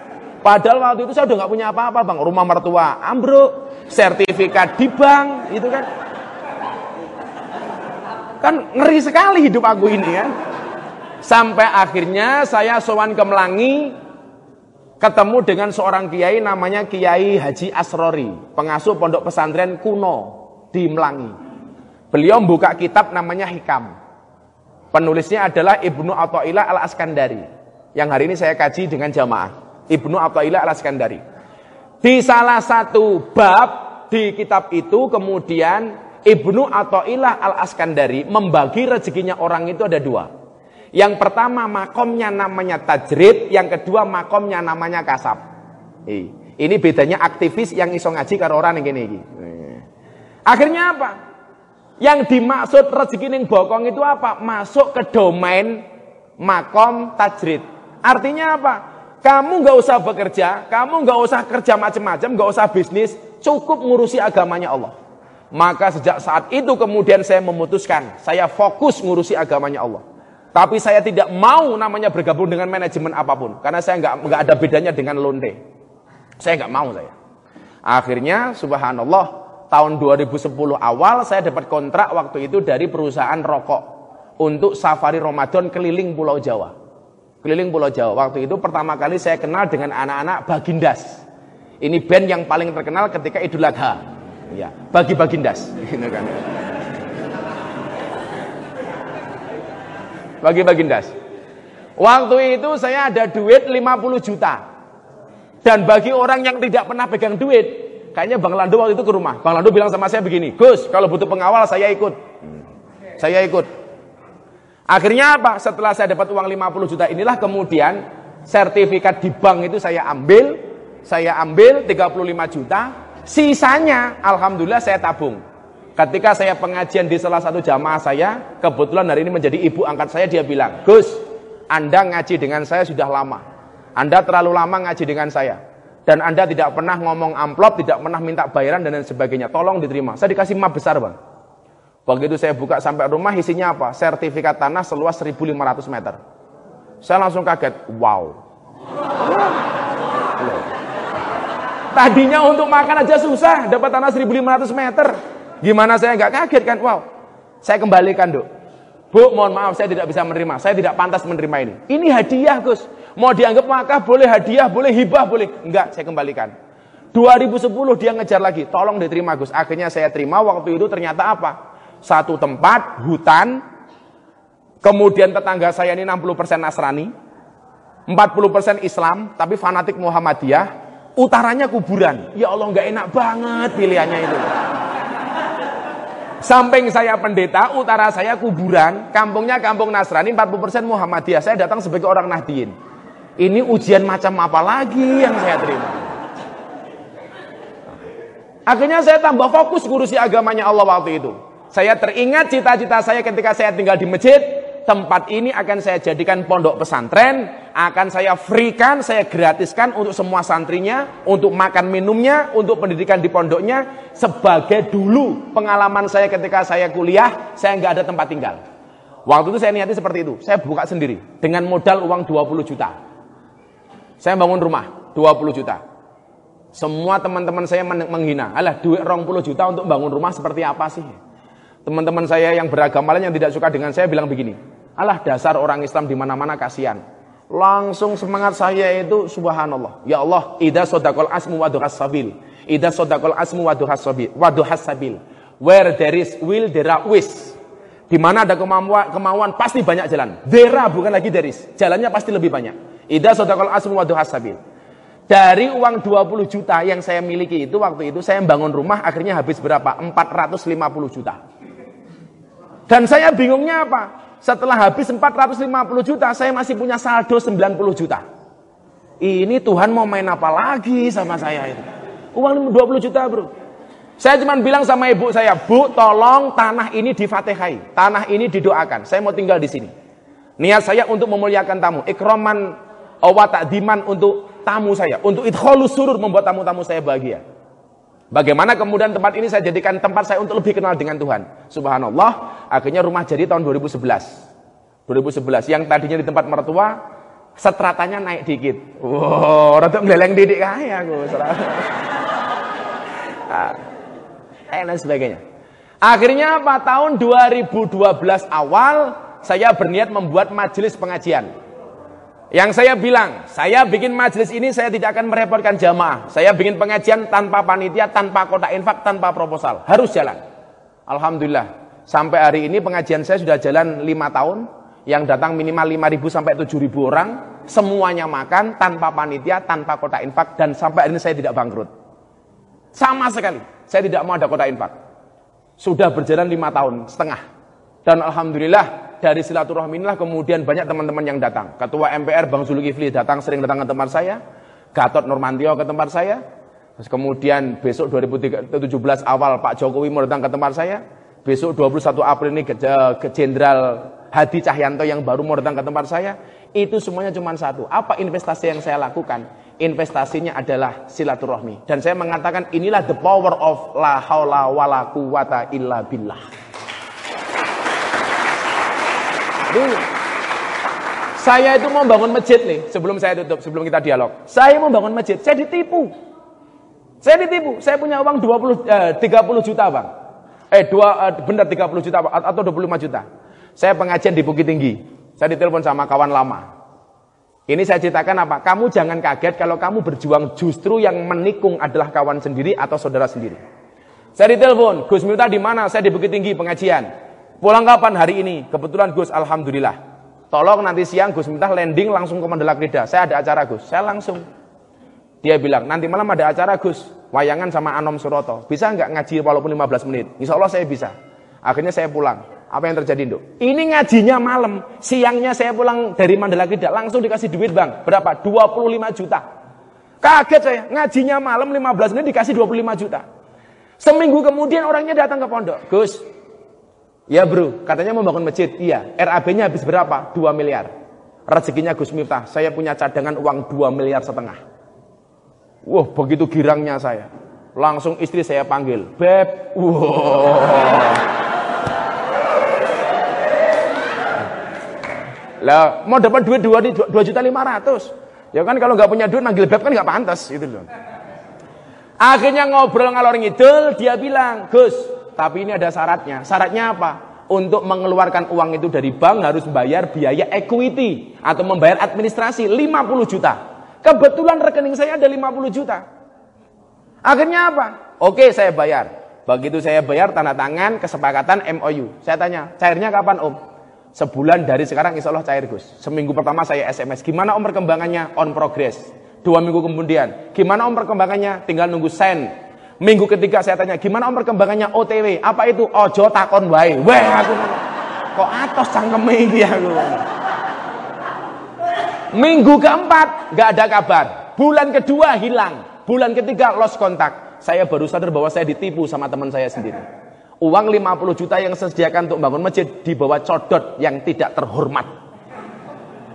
Padahal waktu itu saya udah nggak punya apa-apa bang, rumah mertua ambruk, sertifikat di bank, itu kan. Kan ngeri sekali hidup aku ini kan. Sampai akhirnya saya sowan ke Melangi, ketemu dengan seorang kiai namanya Kiai Haji Asrori, pengasuh pondok pesantren kuno di Melangi. Beliau membuka kitab namanya Hikam. Penulisnya adalah Ibnu Athaillah Al-Askandari. Yang hari ini saya kaji dengan jamaah. Ibnu Athaillah Al-Askandari. Di salah satu bab di kitab itu kemudian Ibnu Athaillah Al-Askandari membagi rezekinya orang itu ada dua. Yang pertama makomnya namanya tajrid, yang kedua makomnya namanya kasab. Ini bedanya aktivis yang iso ngaji karo orang yang gini. Akhirnya apa? Yang dimaksud rezeki ning bokong itu apa? Masuk ke domain makom tajrid. Artinya apa? Kamu nggak usah bekerja, kamu nggak usah kerja macam-macam, nggak usah bisnis, cukup ngurusi agamanya Allah. Maka sejak saat itu kemudian saya memutuskan, saya fokus ngurusi agamanya Allah. Tapi saya tidak mau namanya bergabung dengan manajemen apa pun, karena saya nggak nggak ada bedanya dengan lonte. Saya nggak mau saya. Akhirnya, subhanallah, tahun 2010 awal saya dapat kontrak waktu itu dari perusahaan rokok untuk safari Ramadan keliling Pulau Jawa keliling Pulau Jawa. Waktu itu pertama kali saya kenal dengan anak-anak Bagindas. Ini band yang paling terkenal ketika Idul Adha. Ya, bagi Bagindas. Gitu kan. Bagi Bagindas. Waktu itu saya ada duit 50 juta. Dan bagi orang yang tidak pernah pegang duit, kayaknya Bang Lando waktu itu ke rumah. Bang Lando bilang sama saya begini, Gus, kalau butuh pengawal saya ikut. Saya ikut. Akhirnya apa? Setelah saya dapat uang 50 juta inilah kemudian sertifikat di bank itu saya ambil, saya ambil 35 juta, sisanya alhamdulillah saya tabung. Ketika saya pengajian di salah satu jamaah saya, kebetulan hari ini menjadi ibu angkat saya, dia bilang, Gus, Anda ngaji dengan saya sudah lama. Anda terlalu lama ngaji dengan saya. Dan Anda tidak pernah ngomong amplop, tidak pernah minta bayaran dan lain sebagainya. Tolong diterima. Saya dikasih map besar bang. Begitu saya buka sampai rumah, isinya apa? Sertifikat tanah seluas 1.500 meter. Saya langsung kaget. Wow. Tadinya untuk makan aja susah, dapat tanah 1.500 meter. Gimana saya nggak kaget kan? Wow. Saya kembalikan, Dok. Bu, mohon maaf saya tidak bisa menerima. Saya tidak pantas menerima ini. Ini hadiah, Gus. Mau dianggap wakaf boleh hadiah, boleh hibah, boleh. Enggak, saya kembalikan. 2010 dia ngejar lagi, tolong diterima Gus. Akhirnya saya terima, waktu itu ternyata apa? Satu tempat, hutan, kemudian tetangga saya ini 60% Nasrani, 40% Islam, tapi fanatik Muhammadiyah, utaranya kuburan. Ya Allah, nggak enak banget pilihannya itu. Samping saya pendeta, utara saya kuburan, kampungnya kampung Nasrani, 40% Muhammadiyah. Saya datang sebagai orang Nahdien. Ini ujian macam apa lagi yang saya terima? Akhirnya saya tambah fokus ngurusi agamanya Allah waktu itu. Saya teringat cita-cita saya ketika saya tinggal di masjid, tempat ini akan saya jadikan pondok pesantren, akan saya freekan, saya gratiskan untuk semua santrinya, untuk makan minumnya, untuk pendidikan di pondoknya, sebagai dulu pengalaman saya ketika saya kuliah, saya nggak ada tempat tinggal. Waktu itu saya niati seperti itu, saya buka sendiri, dengan modal uang 20 juta. Saya bangun rumah, 20 juta. Semua teman-teman saya menghina, alah duit rong puluh juta untuk bangun rumah seperti apa sih? Teman-teman saya yang beragama lain yang tidak suka dengan saya bilang begini, alah dasar orang Islam di mana-mana kasihan Langsung semangat saya itu subhanallah. Ya Allah, ida sodakol asmu waduhas sabil. Ida sodakol asmu waduhas sabil. Waduhas sabil. Where there is will, there are wish. Di mana ada kemauan, kemauan pasti banyak jalan. There bukan lagi there is. Jalannya pasti lebih banyak. Ida sodakol asmu waduhas sabil. Dari uang 20 juta yang saya miliki itu waktu itu saya bangun rumah akhirnya habis berapa? 450 juta. Dan saya bingungnya apa? Setelah habis 450 juta, saya masih punya saldo 90 juta. Ini Tuhan mau main apa lagi sama saya itu? Uang 20 juta bro. Saya cuma bilang sama ibu saya, Bu tolong tanah ini difatihai. Tanah ini didoakan. Saya mau tinggal di sini. Niat saya untuk memuliakan tamu. Ikroman wa diman untuk tamu saya. Untuk idkholus surur membuat tamu-tamu saya bahagia. Bagaimana kemudian tempat ini saya jadikan tempat saya untuk lebih kenal dengan Tuhan. Subhanallah, akhirnya rumah jadi tahun 2011. 2011 yang tadinya di tempat mertua, setratanya naik dikit. Wow, rada meleleng didik kaya aku. Nah, dan sebagainya. Akhirnya apa? Tahun 2012 awal saya berniat membuat majelis pengajian. Yang saya bilang, saya bikin majelis ini saya tidak akan merepotkan jamaah. Saya bikin pengajian tanpa panitia, tanpa kota infak, tanpa proposal. Harus jalan. Alhamdulillah. Sampai hari ini pengajian saya sudah jalan 5 tahun. Yang datang minimal 5.000 sampai 7.000 orang. Semuanya makan tanpa panitia, tanpa kota infak. Dan sampai hari ini saya tidak bangkrut. Sama sekali. Saya tidak mau ada kota infak. Sudah berjalan 5 tahun setengah. Dan Alhamdulillah dari silaturahmi inilah kemudian banyak teman-teman yang datang. Ketua MPR Bang Zulkifli datang sering datang ke tempat saya. Gatot Nurmantio ke tempat saya. Terus kemudian besok 2017 awal Pak Jokowi mau datang ke tempat saya. Besok 21 April ini ke Jenderal Hadi Cahyanto yang baru mau datang ke tempat saya. Itu semuanya cuma satu. Apa investasi yang saya lakukan? Investasinya adalah silaturahmi. Dan saya mengatakan inilah the power of la haula wala quwata illa billah. Dulu. Saya itu mau bangun masjid nih, sebelum saya tutup, sebelum kita dialog. Saya mau bangun masjid, saya ditipu. Saya ditipu, saya punya uang 20 eh, 30 juta, Bang. Eh, dua, eh, benar 30 juta atau 25 juta. Saya pengajian di Bukit Tinggi. Saya ditelepon sama kawan lama. Ini saya ceritakan apa? Kamu jangan kaget kalau kamu berjuang justru yang menikung adalah kawan sendiri atau saudara sendiri. Saya ditelepon, Gus Miftah di mana? Saya di Bukit Tinggi pengajian. Pulang kapan hari ini? Kebetulan Gus, Alhamdulillah. Tolong nanti siang Gus minta landing langsung ke Mandala Krida. Saya ada acara Gus. Saya langsung. Dia bilang, nanti malam ada acara Gus, wayangan sama Anom Suroto. Bisa nggak ngaji walaupun 15 menit? Insya Allah saya bisa. Akhirnya saya pulang. Apa yang terjadi, Nduk? Ini ngajinya malam. Siangnya saya pulang dari Mandala Kidal. Langsung dikasih duit, Bang. Berapa? 25 juta. Kaget saya. Ngajinya malam 15 menit dikasih 25 juta. Seminggu kemudian orangnya datang ke pondok. Gus, ya bro, katanya mau bangun masjid. Iya, RAB-nya habis berapa? 2 miliar. Rezekinya Gus Miftah, saya punya cadangan uang 2 miliar setengah. Wah, begitu girangnya saya. Langsung istri saya panggil, Beb. Wah. Lah, mau dapat duit 2, 2 juta 500. Ya kan kalau nggak punya duit manggil Beb kan nggak pantas gitu loh. Akhirnya ngobrol ngalor ngidul, dia bilang, Gus, tapi ini ada syaratnya. Syaratnya apa? Untuk mengeluarkan uang itu dari bank harus membayar biaya equity atau membayar administrasi 50 juta. Kebetulan rekening saya ada 50 juta. Akhirnya apa? Oke, saya bayar. Begitu saya bayar, tanda tangan, kesepakatan MOU. Saya tanya, cairnya kapan om? Sebulan dari sekarang insya Allah cair Gus. Seminggu pertama saya SMS. Gimana om perkembangannya? On progress. Dua minggu kemudian. Gimana om perkembangannya? Tinggal nunggu sen. Minggu ketiga saya tanya, gimana om perkembangannya OTW? Apa itu? Ojo takon wae. Wah aku kok atos cangkeme iki aku. Minggu keempat nggak ada kabar. Bulan kedua hilang. Bulan ketiga lost kontak. Saya baru sadar bahwa saya ditipu sama teman saya sendiri. Uang 50 juta yang saya sediakan untuk bangun masjid dibawa codot yang tidak terhormat.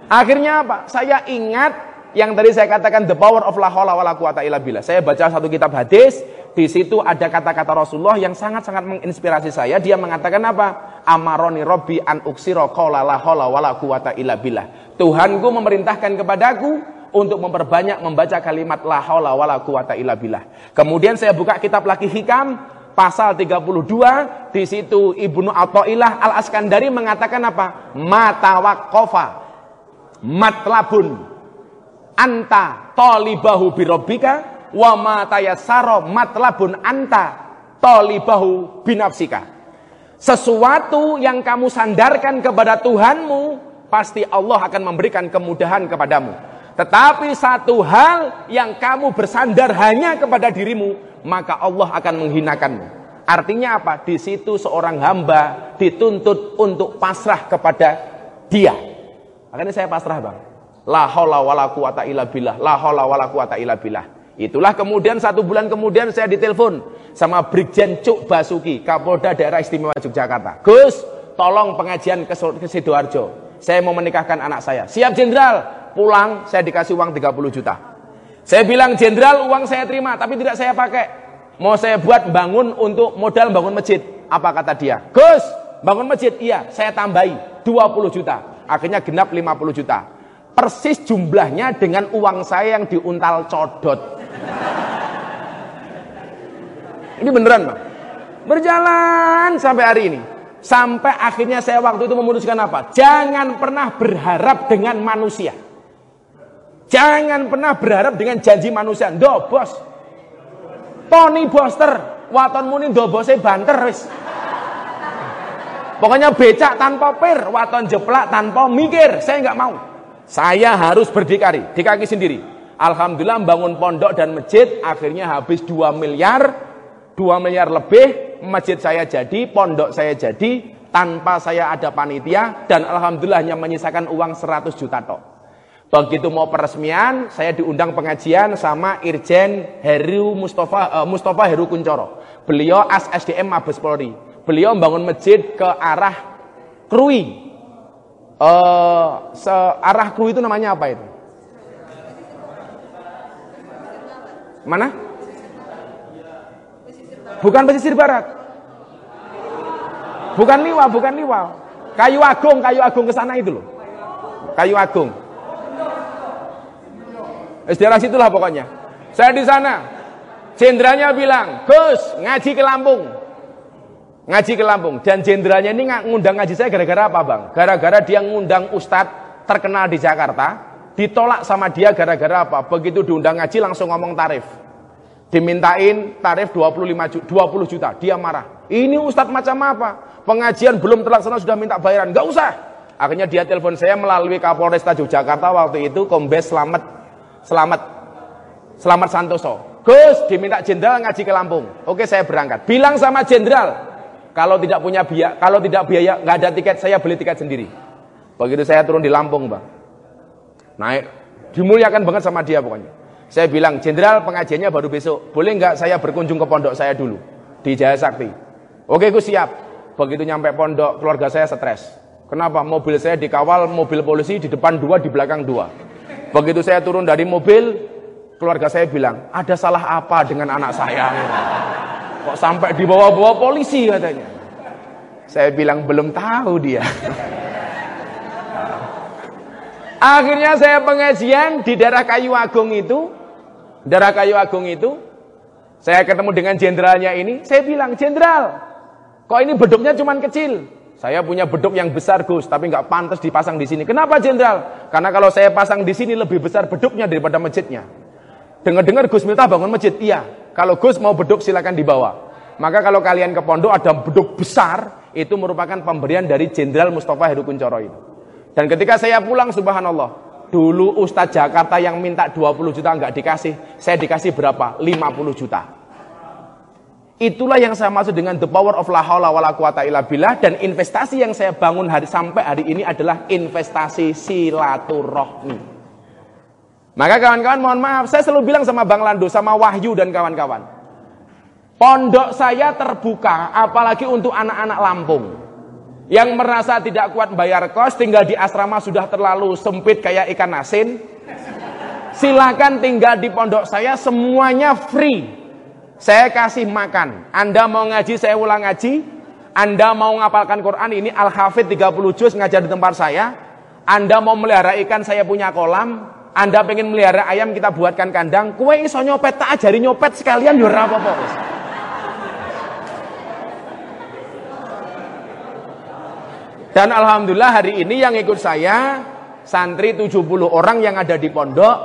Akhirnya apa? Saya ingat yang tadi saya katakan the power of la haula wala quwata illa billah. Saya baca satu kitab hadis, di situ ada kata-kata Rasulullah yang sangat-sangat menginspirasi saya. Dia mengatakan apa? Amaroni Robbi an uksiro qala la haula wala quwata illa billah. Tuhanku memerintahkan kepadaku untuk memperbanyak membaca kalimat la haula wala quwata illa billah. Kemudian saya buka kitab lagi hikam pasal 32 di situ Ibnu Athaillah Al Askandari mengatakan apa? Mata waqafa matlabun anta talibahu birobika wa ma tayassara matlabun anta talibahu binafsika. Sesuatu yang kamu sandarkan kepada Tuhanmu, pasti Allah akan memberikan kemudahan kepadamu. Tetapi satu hal yang kamu bersandar hanya kepada dirimu, maka Allah akan menghinakanmu. Artinya apa? Di situ seorang hamba dituntut untuk pasrah kepada dia. Makanya saya pasrah, Bang. La haula wala quwata illa billah. La haula wala quwata illa billah. Itulah kemudian satu bulan kemudian saya ditelepon sama Brigjen Cuk Basuki, Kapolda Daerah Istimewa Yogyakarta. Gus, tolong pengajian ke, ke Sidoarjo. Saya mau menikahkan anak saya. Siap jenderal, pulang saya dikasih uang 30 juta. Saya bilang jenderal uang saya terima tapi tidak saya pakai. Mau saya buat bangun untuk modal bangun masjid. Apa kata dia? Gus, bangun masjid? Iya, saya tambahi 20 juta. Akhirnya genap 50 juta. Persis jumlahnya dengan uang saya yang diuntal codot. Ini beneran bang. Berjalan sampai hari ini. Sampai akhirnya saya waktu itu memutuskan apa? Jangan pernah berharap dengan manusia. Jangan pernah berharap dengan janji manusia. Do bos. Tony Boster. Waton muni do bosnya banter wis. Pokoknya becak tanpa pir, waton jeplak tanpa mikir. Saya nggak mau. Saya harus berdikari di kaki sendiri. Alhamdulillah bangun pondok dan masjid akhirnya habis 2 miliar, 2 miliar lebih, masjid saya jadi, pondok saya jadi, tanpa saya ada panitia, dan Alhamdulillah hanya menyisakan uang 100 juta tok. Begitu mau peresmian, saya diundang pengajian sama Irjen Heru Mustafa, uh, Mustafa Heru Kuncoro. Beliau as SDM Mabes Polri. Beliau membangun masjid ke arah Krui. Uh, se arah Krui itu namanya apa itu? Mana? Bukan pesisir barat. Bukan Liwa, bukan Liwa. Kayu Agung, Kayu Agung ke sana itu loh. Kayu Agung. Eh, daerah situlah pokoknya. Saya di sana. Jenderalnya bilang, "Gus, ngaji ke Lampung." Ngaji ke Lampung dan jenderalnya ini ngundang ngaji saya gara-gara apa, Bang? Gara-gara dia ngundang ustadz terkenal di Jakarta Ditolak sama dia gara-gara apa? Begitu diundang ngaji langsung ngomong tarif. Dimintain tarif 25 juta, 20 juta. Dia marah. Ini ustadz macam apa? Pengajian belum terlaksana sudah minta bayaran. Gak usah. Akhirnya dia telepon saya melalui Kapolresta Yogyakarta waktu itu Kombes Selamat Selamat Selamat Santoso. Gus, diminta jenderal ngaji ke Lampung. Oke, saya berangkat. Bilang sama jenderal, kalau tidak punya biaya, kalau tidak biaya, nggak ada tiket, saya beli tiket sendiri. Begitu saya turun di Lampung, Bang. Naik, dimuliakan banget sama dia pokoknya. Saya bilang, jenderal pengajiannya baru besok. Boleh nggak saya berkunjung ke pondok saya dulu? Di Jaya Sakti. Oke, Gus siap. Begitu nyampe pondok, keluarga saya stres. Kenapa? Mobil saya dikawal mobil polisi di depan dua, di belakang dua. Begitu saya turun dari mobil, keluarga saya bilang, ada salah apa dengan anak saya? Kok sampai dibawa-bawa polisi katanya? Saya bilang, belum tahu dia. Akhirnya saya pengajian di daerah Kayu Agung itu, Darah Kayu Agung itu, saya ketemu dengan jenderalnya ini, saya bilang, jenderal, kok ini beduknya cuma kecil? Saya punya beduk yang besar Gus, tapi nggak pantas dipasang di sini. Kenapa jenderal? Karena kalau saya pasang di sini lebih besar beduknya daripada masjidnya. Dengar-dengar Gus Miftah bangun masjid, iya. Kalau Gus mau beduk silakan dibawa. Maka kalau kalian ke pondok ada beduk besar, itu merupakan pemberian dari Jenderal Mustafa Heru Kuncoro itu. Dan ketika saya pulang, subhanallah, Dulu Ustadz Jakarta yang minta 20 juta nggak dikasih, saya dikasih berapa? 50 juta. Itulah yang saya maksud dengan the power of la haula wala quwata illa billah dan investasi yang saya bangun hari sampai hari ini adalah investasi silaturahmi. Maka kawan-kawan mohon maaf, saya selalu bilang sama Bang Lando, sama Wahyu dan kawan-kawan. Pondok saya terbuka apalagi untuk anak-anak Lampung. Yang merasa tidak kuat bayar kos tinggal di asrama sudah terlalu sempit kayak ikan asin. Silakan tinggal di pondok saya semuanya free. Saya kasih makan. Anda mau ngaji saya ulang ngaji. Anda mau ngapalkan Quran ini Al-Hafidh 30 juz ngajar di tempat saya. Anda mau melihara ikan saya punya kolam. Anda pengen melihara ayam kita buatkan kandang. Kue iso nyopet tak ajari nyopet sekalian yo apa-apa. Dan alhamdulillah hari ini yang ikut saya santri 70 orang yang ada di pondok,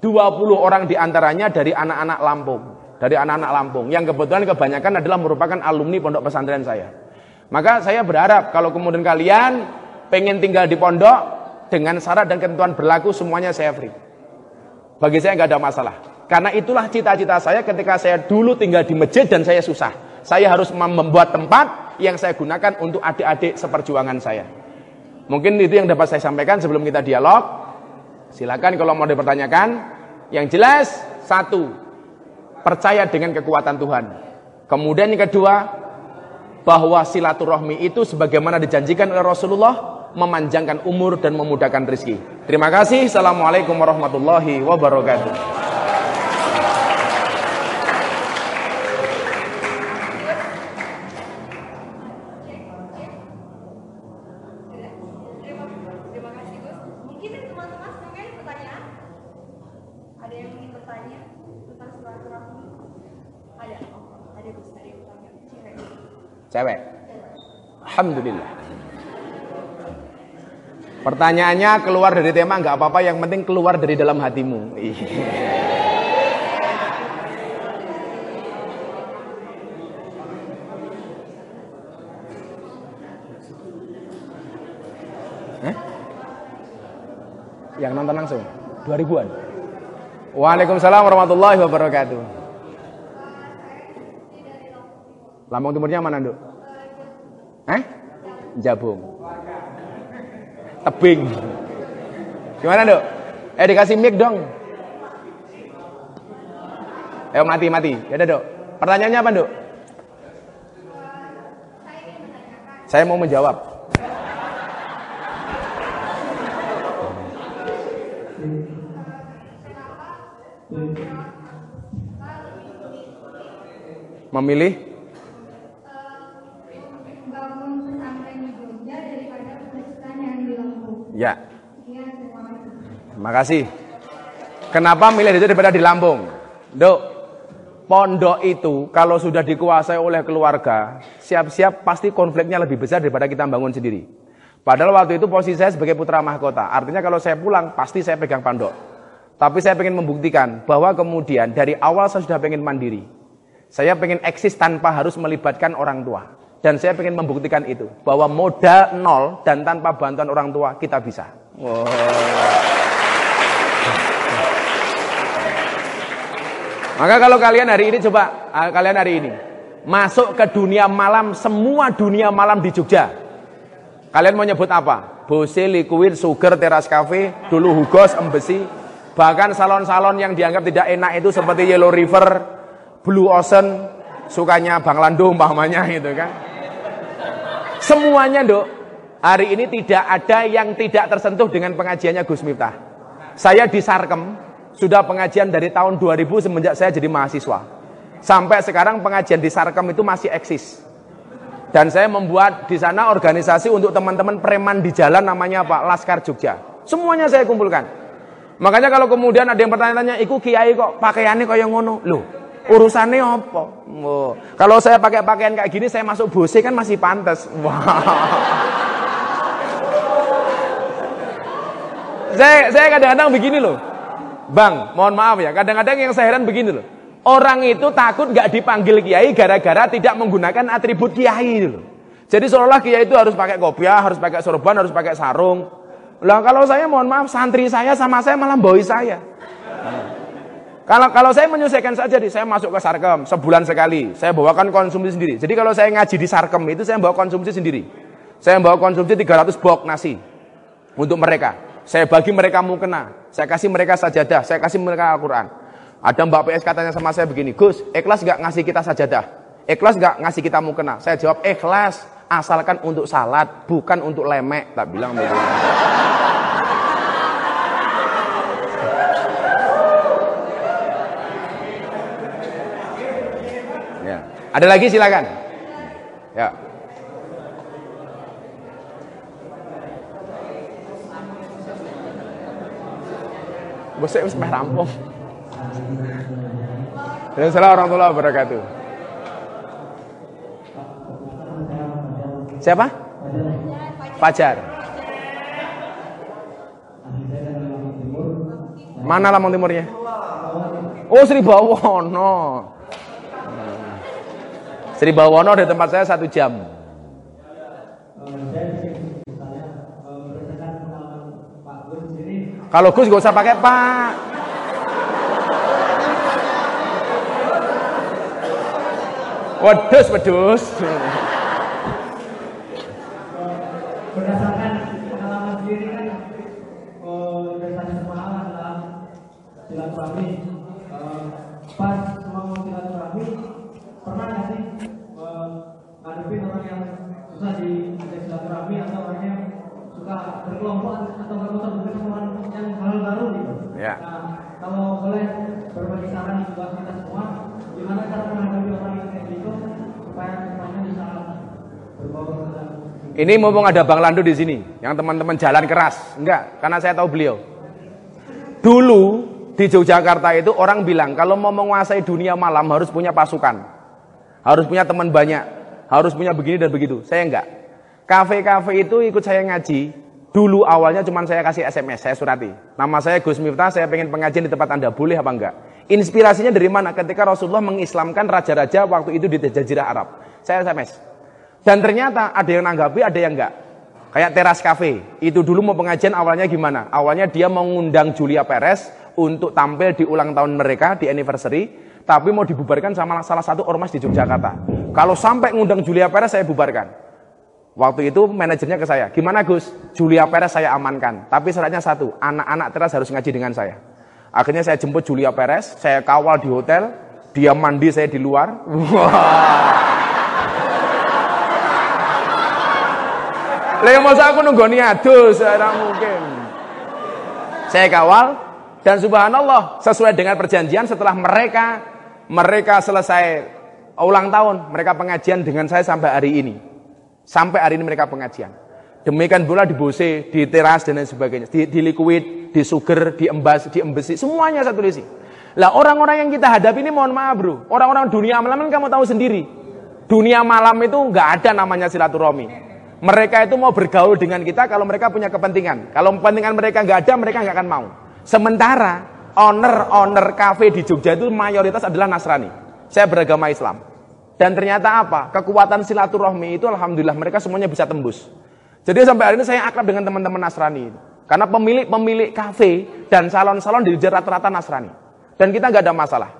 20 orang di antaranya dari anak-anak Lampung. Dari anak-anak Lampung. Yang kebetulan kebanyakan adalah merupakan alumni pondok pesantren saya. Maka saya berharap kalau kemudian kalian pengen tinggal di pondok dengan syarat dan ketentuan berlaku semuanya saya free. Bagi saya nggak ada masalah. Karena itulah cita-cita saya ketika saya dulu tinggal di masjid dan saya susah. Saya harus membuat tempat yang saya gunakan untuk adik-adik seperjuangan saya. Mungkin itu yang dapat saya sampaikan sebelum kita dialog. Silakan kalau mau dipertanyakan. Yang jelas, satu, percaya dengan kekuatan Tuhan. Kemudian yang kedua, bahwa silaturahmi itu sebagaimana dijanjikan oleh Rasulullah, memanjangkan umur dan memudahkan rezeki. Terima kasih. Assalamualaikum warahmatullahi wabarakatuh. Cewek. Alhamdulillah. Pertanyaannya keluar dari tema nggak apa-apa, yang penting keluar dari dalam hatimu. Yang nonton langsung 2000-an. Waalaikumsalam warahmatullahi wabarakatuh. Lampung Timurnya mana, Nduk? Eh? Jabung. Tebing. Gimana, Nduk? Eh dikasih mic dong. Ayo mati mati. Ya udah, Dok. Pertanyaannya apa, Dok? Saya mau menjawab. Memilih Ya. Terima kasih. Kenapa milih itu daripada di Lampung? Dok, pondok itu kalau sudah dikuasai oleh keluarga, siap-siap pasti konfliknya lebih besar daripada kita bangun sendiri. Padahal waktu itu posisi saya sebagai putra mahkota. Artinya kalau saya pulang, pasti saya pegang pondok. Tapi saya ingin membuktikan bahwa kemudian dari awal saya sudah pengen mandiri. Saya pengen eksis tanpa harus melibatkan orang tua. Dan saya ingin membuktikan itu. Bahwa modal nol dan tanpa bantuan orang tua kita bisa. Wow. Maka kalau kalian hari ini coba, ah, kalian hari ini masuk ke dunia malam, semua dunia malam di Jogja. Kalian mau nyebut apa? Bose, Liquid, Sugar, Teras Cafe, dulu Hugos, Embesi. Bahkan salon-salon yang dianggap tidak enak itu seperti Yellow River, Blue Ocean, sukanya Bang Lando umpamanya gitu kan. Semuanya dok, hari ini tidak ada yang tidak tersentuh dengan pengajiannya Gus Miftah. Saya di Sarkem, sudah pengajian dari tahun 2000 semenjak saya jadi mahasiswa. Sampai sekarang pengajian di Sarkem itu masih eksis. Dan saya membuat di sana organisasi untuk teman-teman preman di jalan namanya Pak Laskar Jogja. Semuanya saya kumpulkan. Makanya kalau kemudian ada yang bertanya-tanya, "Iku kiai kok pakaiannya yang ngono?" Loh, urusannya apa? Oh. Kalau saya pakai pakaian kayak gini, saya masuk bose kan masih pantas. Wah. saya saya kadang-kadang begini loh. Bang, mohon maaf ya, kadang-kadang yang saya heran begini loh. Orang itu takut gak dipanggil kiai gara-gara tidak menggunakan atribut kiai loh. Jadi seolah-olah kiai itu harus pakai kopiah, harus pakai sorban, harus pakai sarung. Lah kalau saya mohon maaf, santri saya sama saya malah boi saya. Kalau kalau saya menyelesaikan saja di saya masuk ke Sarkem sebulan sekali, saya bawakan konsumsi sendiri. Jadi kalau saya ngaji di Sarkem itu saya bawa konsumsi sendiri. Saya bawa konsumsi 300 box nasi untuk mereka. Saya bagi mereka mukena, saya kasih mereka sajadah, saya kasih mereka Al-Qur'an. Ada Mbak PS katanya sama saya begini, Gus, ikhlas gak ngasih kita sajadah? Ikhlas gak ngasih kita mukena? Saya jawab, ikhlas, asalkan untuk salat, bukan untuk lemek. Tak bilang begitu. Ada lagi silakan. Ya. Bosnya wis meh rampung. Assalamualaikum warahmatullahi wabarakatuh. Siapa? Fajar. Mana Lampung Timurnya? Oh Sri Bawono. Sri Bawono di tempat saya satu jam. Kalau Gus gak usah pakai Pak. Wedus, wedus. Berdasarkan pengalaman sendiri kan, berdasarkan pengalaman dalam silaturahmi, pas mau silaturahmi, pernah nggak sih ngadepin orang yang susah di silaturahmi atau orang yang suka berkelompok atau berkotor dengan orang yang hal baru gitu. Ya. Nah, kalau boleh berbagi saran buat kita semua, gimana cara menghadapi orang yang kayak gitu supaya ke depannya bisa berbaur Ini mumpung ada Bang Lando di sini, yang teman-teman jalan keras. Enggak, karena saya tahu beliau. Dulu di Yogyakarta itu orang bilang kalau mau menguasai dunia malam harus punya pasukan. Harus punya teman banyak, harus punya begini dan begitu. Saya enggak. Kafe-kafe itu ikut saya ngaji. Dulu awalnya cuma saya kasih SMS, saya surati. Nama saya Gus Miftah, saya pengen pengajian di tempat Anda. Boleh apa enggak? Inspirasinya dari mana? Ketika Rasulullah mengislamkan raja-raja waktu itu di Jazirah Arab. Saya SMS. Dan ternyata ada yang nanggapi, ada yang enggak. Kayak teras cafe. Itu dulu mau pengajian awalnya gimana? Awalnya dia mengundang Julia Perez untuk tampil di ulang tahun mereka di anniversary tapi mau dibubarkan sama salah satu ormas di Yogyakarta. Kalau sampai ngundang Julia Perez saya bubarkan. Waktu itu manajernya ke saya, gimana Gus? Julia Perez saya amankan, tapi syaratnya satu, anak-anak teras harus ngaji dengan saya. Akhirnya saya jemput Julia Perez, saya kawal di hotel, dia mandi saya di luar. Wah. Lah masa aku nunggoni adus, ora mungkin. Saya kawal dan subhanallah sesuai dengan perjanjian setelah mereka mereka selesai ulang tahun, mereka pengajian dengan saya sampai hari ini. Sampai hari ini mereka pengajian. Demikian pula di Bose, di teras dan lain sebagainya, di, di liquid, di sugar, di embas, di embesi, semuanya satu lisi. Lah orang-orang yang kita hadapi ini mohon maaf bro, orang-orang dunia malam kamu tahu sendiri. Dunia malam itu nggak ada namanya silaturahmi. Mereka itu mau bergaul dengan kita kalau mereka punya kepentingan. Kalau kepentingan mereka nggak ada, mereka nggak akan mau. Sementara owner-owner kafe di Jogja itu mayoritas adalah Nasrani. Saya beragama Islam. Dan ternyata apa? Kekuatan silaturahmi itu alhamdulillah mereka semuanya bisa tembus. Jadi sampai hari ini saya akrab dengan teman-teman Nasrani. Karena pemilik-pemilik kafe dan salon-salon di rata-rata Nasrani. Dan kita nggak ada masalah.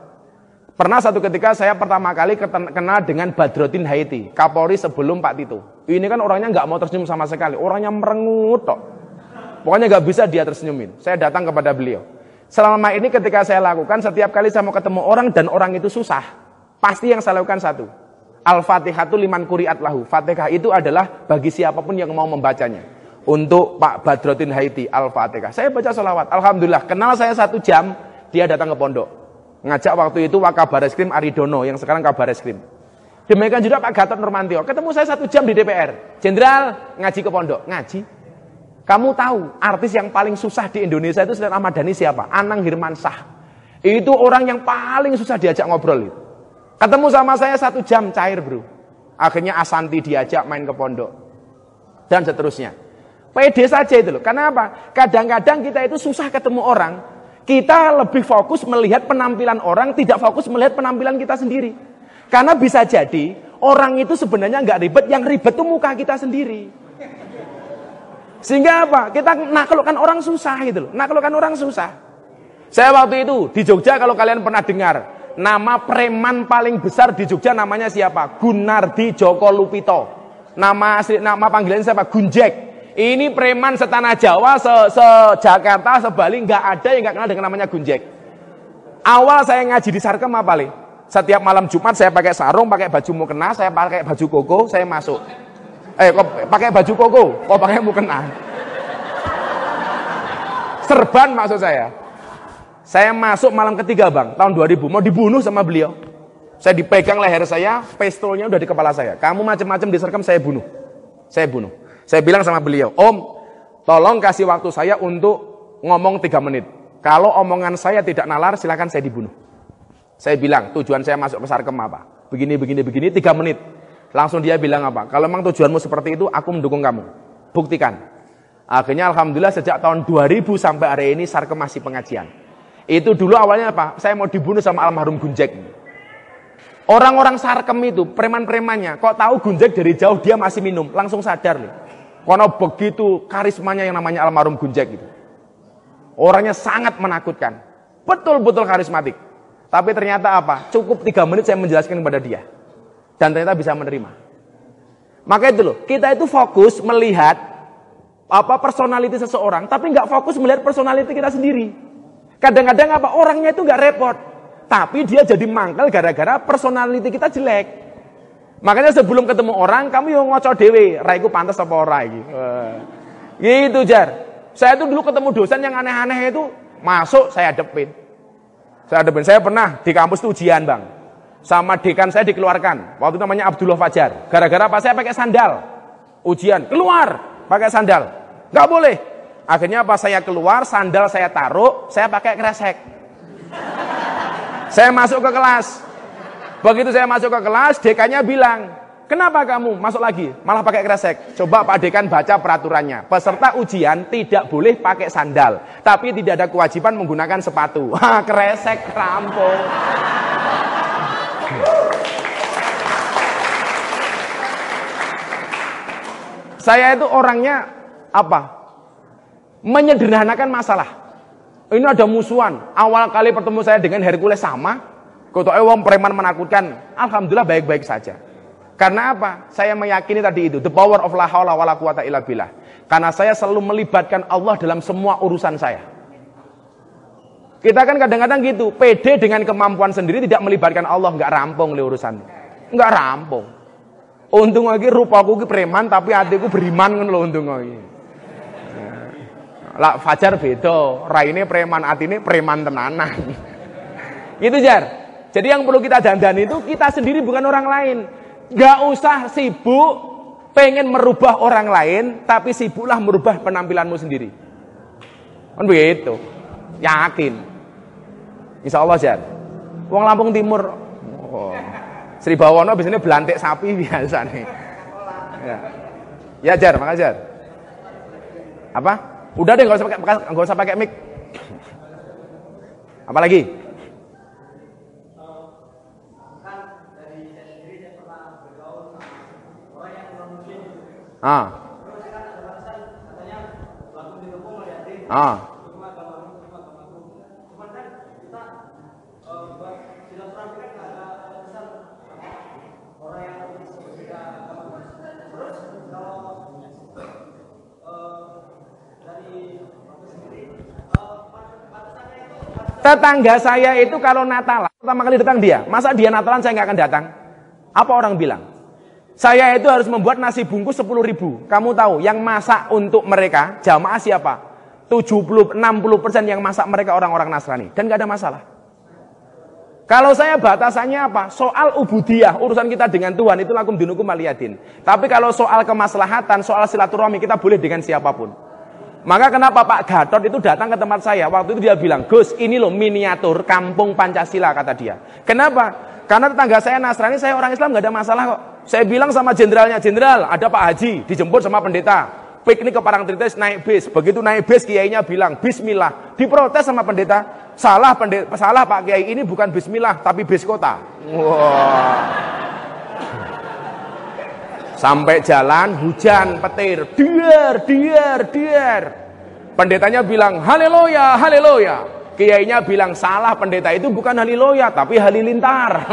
Pernah satu ketika saya pertama kali kenal dengan Badrodin Haiti, Kapolri sebelum Pak Tito. Ini kan orangnya nggak mau tersenyum sama sekali, orangnya merengut tok. Pokoknya nggak bisa dia tersenyumin. Saya datang kepada beliau. Selama ini ketika saya lakukan, setiap kali saya mau ketemu orang dan orang itu susah, pasti yang saya lakukan satu. Al-Fatihatu liman kuriat lahu. Fatihah itu adalah bagi siapa pun yang mau membacanya. Untuk Pak Badrodin Haiti, Al-Fatihah. Saya baca sholawat. Alhamdulillah, kenal saya satu jam, dia datang ke pondok. Ngajak waktu itu Wakabar Eskrim Aridono yang sekarang Kabar Eskrim. Demikian juga Pak Gatot Nurmantio. Ketemu saya satu jam di DPR. Jenderal ngaji ke pondok. Ngaji. Kamu tahu artis yang paling susah di Indonesia itu selain Ahmad Dhani siapa? Anang Hirmansah. Itu orang yang paling susah diajak ngobrol itu. Ketemu sama saya satu jam cair bro. Akhirnya Asanti diajak main ke pondok. Dan seterusnya. Pede saja itu loh. Karena apa? Kadang-kadang kita itu susah ketemu orang. Kita lebih fokus melihat penampilan orang, tidak fokus melihat penampilan kita sendiri. Karena bisa jadi orang itu sebenarnya nggak ribet, yang ribet itu muka kita sendiri. Sehingga apa? Kita naklukkan orang susah gitu loh. Naklukkan orang susah. Saya waktu itu di Jogja kalau kalian pernah dengar nama preman paling besar di Jogja namanya siapa? Gunardi Joko Lupito. Nama nama panggilannya siapa? Gunjek. Ini preman setanah Jawa, se, se Jakarta, se Bali nggak ada yang nggak kenal dengan namanya Gunjek. Awal saya ngaji di Sarkem apa li? Setiap malam Jumat saya pakai sarung, pakai baju mukena, saya pakai baju koko, saya masuk. Eh, kok pakai baju koko, kok pakai mukena? Serban maksud saya. Saya masuk malam ketiga bang, tahun 2000, mau dibunuh sama beliau. Saya dipegang leher saya, pistolnya udah di kepala saya. Kamu macam-macam diserkam, saya bunuh. Saya bunuh. Saya bilang sama beliau, Om, tolong kasih waktu saya untuk ngomong tiga menit. Kalau omongan saya tidak nalar, silakan saya dibunuh. Saya bilang, tujuan saya masuk ke Sarkem apa? Begini, begini, begini, tiga menit. Langsung dia bilang apa? Kalau memang tujuanmu seperti itu, aku mendukung kamu. Buktikan. Akhirnya Alhamdulillah sejak tahun 2000 sampai hari ini Sarkem masih pengajian. Itu dulu awalnya apa? Saya mau dibunuh sama almarhum Gunjek. Orang-orang Sarkem itu, preman-premannya, kok tahu Gunjek dari jauh dia masih minum, langsung sadar nih. Karena begitu karismanya yang namanya almarhum Gunjek itu. Orangnya sangat menakutkan. Betul-betul karismatik. Tapi ternyata apa? Cukup tiga menit saya menjelaskan kepada dia. Dan ternyata bisa menerima. Maka itu loh, kita itu fokus melihat apa personality seseorang, tapi nggak fokus melihat personality kita sendiri. Kadang-kadang apa orangnya itu nggak repot, tapi dia jadi mangkel gara-gara personality kita jelek. Makanya sebelum ketemu orang, kamu yang ngocok dewe, raiku pantas apa ora iki. Gitu, Jar. Saya itu dulu ketemu dosen yang aneh-aneh itu, masuk saya depin. Saya depin. Saya pernah di kampus itu ujian, Bang. Sama dekan saya dikeluarkan. Waktu itu namanya Abdullah Fajar. Gara-gara apa? Saya pakai sandal. Ujian, keluar pakai sandal. Gak boleh. Akhirnya pas saya keluar, sandal saya taruh, saya pakai kresek. saya masuk ke kelas. Begitu saya masuk ke kelas, dekannya bilang, kenapa kamu masuk lagi? Malah pakai kresek. Coba Pak Dekan baca peraturannya. Peserta ujian tidak boleh pakai sandal. Tapi tidak ada kewajiban menggunakan sepatu. Kresek rampung. Saya itu orangnya apa? Menyederhanakan masalah. Ini ada musuhan. Awal kali pertemu saya dengan Hercules sama, Kotok wong preman menakutkan. Alhamdulillah baik-baik saja. Karena apa? Saya meyakini tadi itu. The power of la hawla wa la quwata. Karena saya selalu melibatkan Allah dalam semua urusan saya. Kita kan kadang-kadang gitu. Pede dengan kemampuan sendiri tidak melibatkan Allah. Nggak rampung le urusan. Nggak rampung. Untung lagi rupaku ki preman tapi hatiku beriman kan lo untung lagi. Lah Fajar beda, raine preman, atine preman tenanan. Itu jar. Jadi yang perlu kita dandani itu kita sendiri bukan orang lain. Gak usah sibuk pengen merubah orang lain, tapi sibuklah merubah penampilanmu sendiri. Kan begitu. Yakin. Insya Allah Jan. Wong Lampung Timur. Oh. Sri Bawono biasanya belantik sapi biasa nih. Ya. Ya Jar, makasih Jar. Apa? Udah deh nggak usah pakai nggak usah pakai mic. Apa Ah. Ah. Tetangga saya itu kalau Natal pertama kali datang dia, masa dia Natalan saya nggak akan datang? Apa orang bilang? Saya itu harus membuat nasi bungkus 10 ribu. Kamu tahu, yang masak untuk mereka, jamaah siapa? 70-60% yang masak mereka orang-orang Nasrani. Dan nggak ada masalah. Kalau saya batasannya apa? Soal ubudiyah, urusan kita dengan Tuhan, itu lakum dinukum maliyadin. Tapi kalau soal kemaslahatan, soal silaturahmi, kita boleh dengan siapa pun. Maka kenapa Pak Gatot itu datang ke tempat saya? Waktu itu dia bilang, Gus ini loh miniatur kampung Pancasila kata dia. Kenapa? Karena tetangga saya Nasrani, saya orang Islam nggak ada masalah kok. Saya bilang sama jenderalnya, jenderal ada Pak Haji dijemput sama pendeta. Piknik ke Parangtritis naik bis. Begitu naik bis kiainya bilang Bismillah. Diprotes sama pendeta. Salah pendeta, salah Pak Kiai ini bukan Bismillah tapi bis kota. Wah. Sampai jalan hujan petir, diar, diar, diar. Pendetanya bilang haleluya, haleluya. Kiainya bilang salah pendeta itu bukan haleluya tapi halilintar.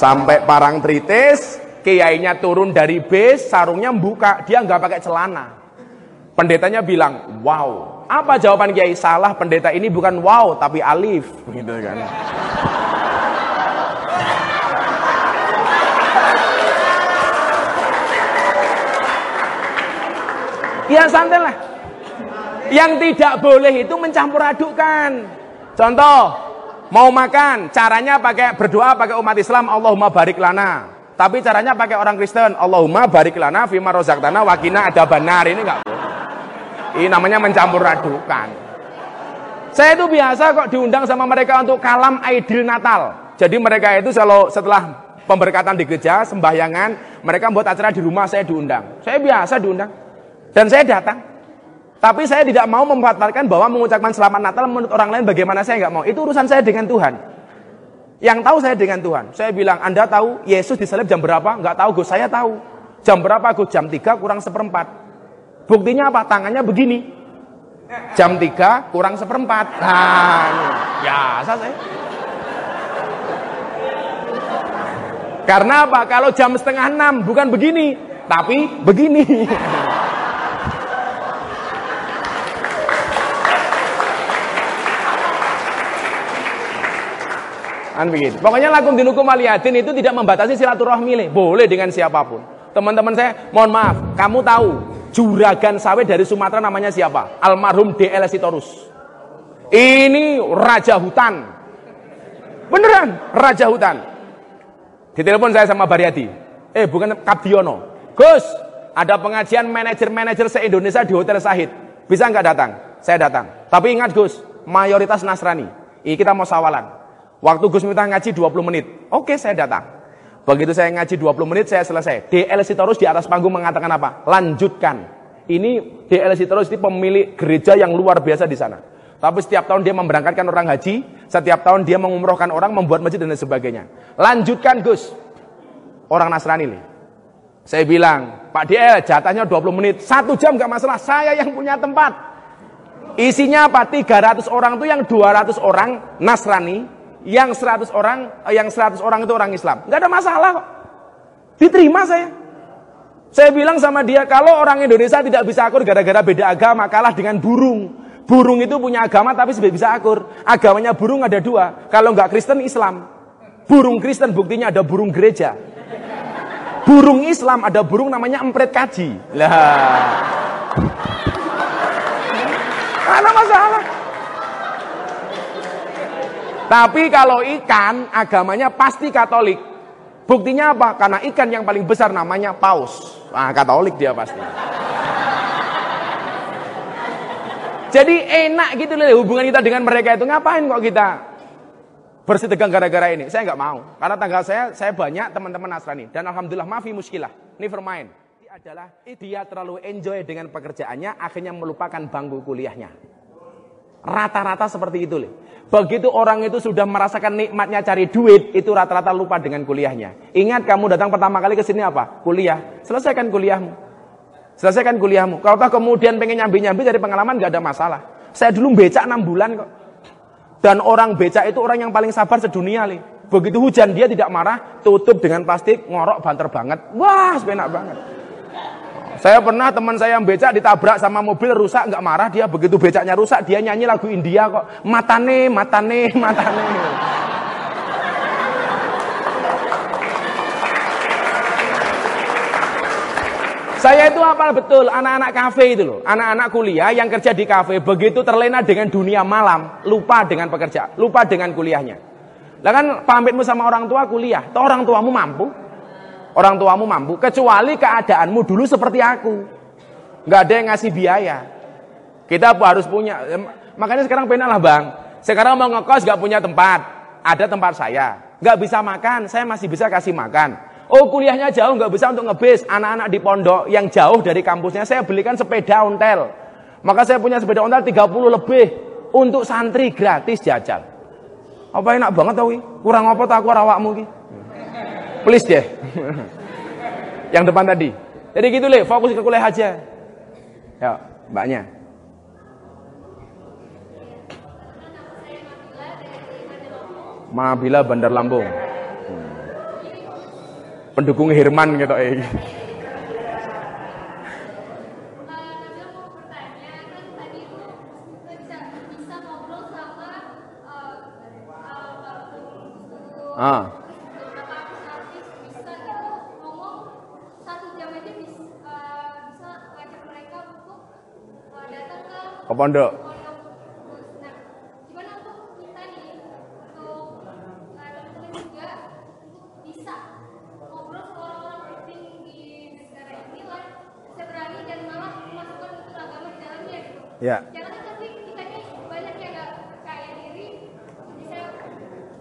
Sampai parang tritis, kiainya turun dari bis, sarungnya buka, dia nggak pakai celana. Pendetanya bilang, wow. Apa jawaban kiai? Salah pendeta ini bukan wow tapi alif, gitu kan. Ya santai lah. Yang tidak boleh itu mencampur adukkan. Contoh, mau makan, caranya pakai berdoa pakai umat Islam, Allahumma barik lana. Tapi caranya pakai orang Kristen, Allahumma barik lana fima rozaktana wakina ada benar ini enggak boleh. Ini namanya mencampur adukan. Saya itu biasa kok diundang sama mereka untuk kalam Aidil Natal. Jadi mereka itu kalau setelah pemberkatan di gereja, sembahyangan, mereka buat acara di rumah saya diundang. Saya biasa diundang. Dan saya datang. Tapi saya tidak mau membatalkan bahwa mengucapkan selamat Natal menurut orang lain bagaimana saya nggak mau. Itu urusan saya dengan Tuhan. Yang tahu saya dengan Tuhan. Saya bilang, Anda tahu Yesus disalib jam berapa? Nggak tahu Gus, saya tahu. Jam berapa Gus? Jam 3 kurang seperempat. Buktinya apa? Tangannya begini. Jam 3 kurang seperempat. Nah, biasa saya. Karena apa? Kalau jam setengah enam bukan begini, tapi begini. Kan begitu. Pokoknya lakum dinukum aliyadin itu tidak membatasi silaturahmi. Boleh dengan siapa pun. Teman-teman saya, mohon maaf, kamu tahu juragan sawit dari Sumatera namanya siapa? Almarhum DL Sitorus. Ini raja hutan. Beneran, raja hutan. Ditelepon saya sama Baryadi. Eh, bukan Kapdiono. Gus, ada pengajian manajer-manajer se-Indonesia di Hotel Sahid. Bisa nggak datang? Saya datang. Tapi ingat Gus, mayoritas Nasrani. Ini kita mau sawalan. Waktu Gus minta ngaji 20 menit. Oke, saya datang. Begitu saya ngaji 20 menit, saya selesai. DL Sitorus di atas panggung mengatakan apa? Lanjutkan. Ini DL Sitorus ini pemilik gereja yang luar biasa di sana. Tapi setiap tahun dia memberangkatkan orang haji, setiap tahun dia mengumrohkan orang, membuat masjid dan sebagainya. Lanjutkan Gus. Orang Nasrani nih. Saya bilang, Pak DL jatahnya 20 menit, satu jam gak masalah, saya yang punya tempat. Isinya apa? 300 orang itu yang 200 orang Nasrani, yang 100 orang eh, yang 100 orang itu orang Islam. Nggak ada masalah kok. Diterima saya. Saya bilang sama dia, kalau orang Indonesia tidak bisa akur gara-gara beda agama, kalah dengan burung. Burung itu punya agama tapi bisa akur. Agamanya burung ada dua. Kalau nggak Kristen, Islam. Burung Kristen buktinya ada burung gereja. Burung Islam ada burung namanya empret kaji. Lah. Ada masalah. Tapi kalau ikan agamanya pasti Katolik. Buktinya apa? Karena ikan yang paling besar namanya paus. Nah, Katolik dia pasti. Jadi enak gitu loh hubungan kita dengan mereka itu. Ngapain kok kita bersih tegang gara-gara ini? Saya nggak mau. Karena tanggal saya, saya banyak teman-teman Nasrani. Dan Alhamdulillah maafi muskilah. Never mind. Adalah dia terlalu enjoy dengan pekerjaannya, akhirnya melupakan bangku kuliahnya. Rata-rata seperti itu loh. Begitu orang itu sudah merasakan nikmatnya cari duit, itu rata-rata lupa dengan kuliahnya. Ingat kamu datang pertama kali ke sini apa? Kuliah. Selesaikan kuliahmu. Selesaikan kuliahmu. Kalau tak kemudian pengen nyambi-nyambi dari pengalaman gak ada masalah. Saya dulu becak 6 bulan kok. Dan orang becak itu orang yang paling sabar sedunia nih. Begitu hujan dia tidak marah, tutup dengan plastik, ngorok banter banget. Wah, enak banget. Saya pernah teman saya yang becak ditabrak sama mobil rusak nggak marah dia begitu becaknya rusak dia nyanyi lagu India kok matane matane matane. Saya itu apa betul anak-anak kafe itu loh, anak-anak kuliah yang kerja di kafe begitu terlena dengan dunia malam, lupa dengan pekerja, lupa dengan kuliahnya. Lah kan pamitmu sama orang tua kuliah, toh orang tuamu mampu, orang tuamu mampu, kecuali keadaanmu dulu seperti aku. Nggak ada yang ngasih biaya. Kita harus punya. Makanya sekarang benar lah bang. Sekarang mau ngekos nggak punya tempat. Ada tempat saya. Nggak bisa makan, saya masih bisa kasih makan. Oh kuliahnya jauh nggak bisa untuk ngebis anak-anak di pondok yang jauh dari kampusnya saya belikan sepeda ontel. Maka saya punya sepeda ontel 30 lebih untuk santri gratis jajal. Apa enak banget tau Kurang apa tak aku rawakmu ki? Please deh. yang depan tadi. Jadi gitu le, fokus ke kuliah aja. Ya, mbaknya. Mabila Bandar Lampung. Hmm. Pendukung Herman gitu eh. Ah. Ke pondok. Ya. Jangan tapi kita ini banyak yang gak kaya diri, bisa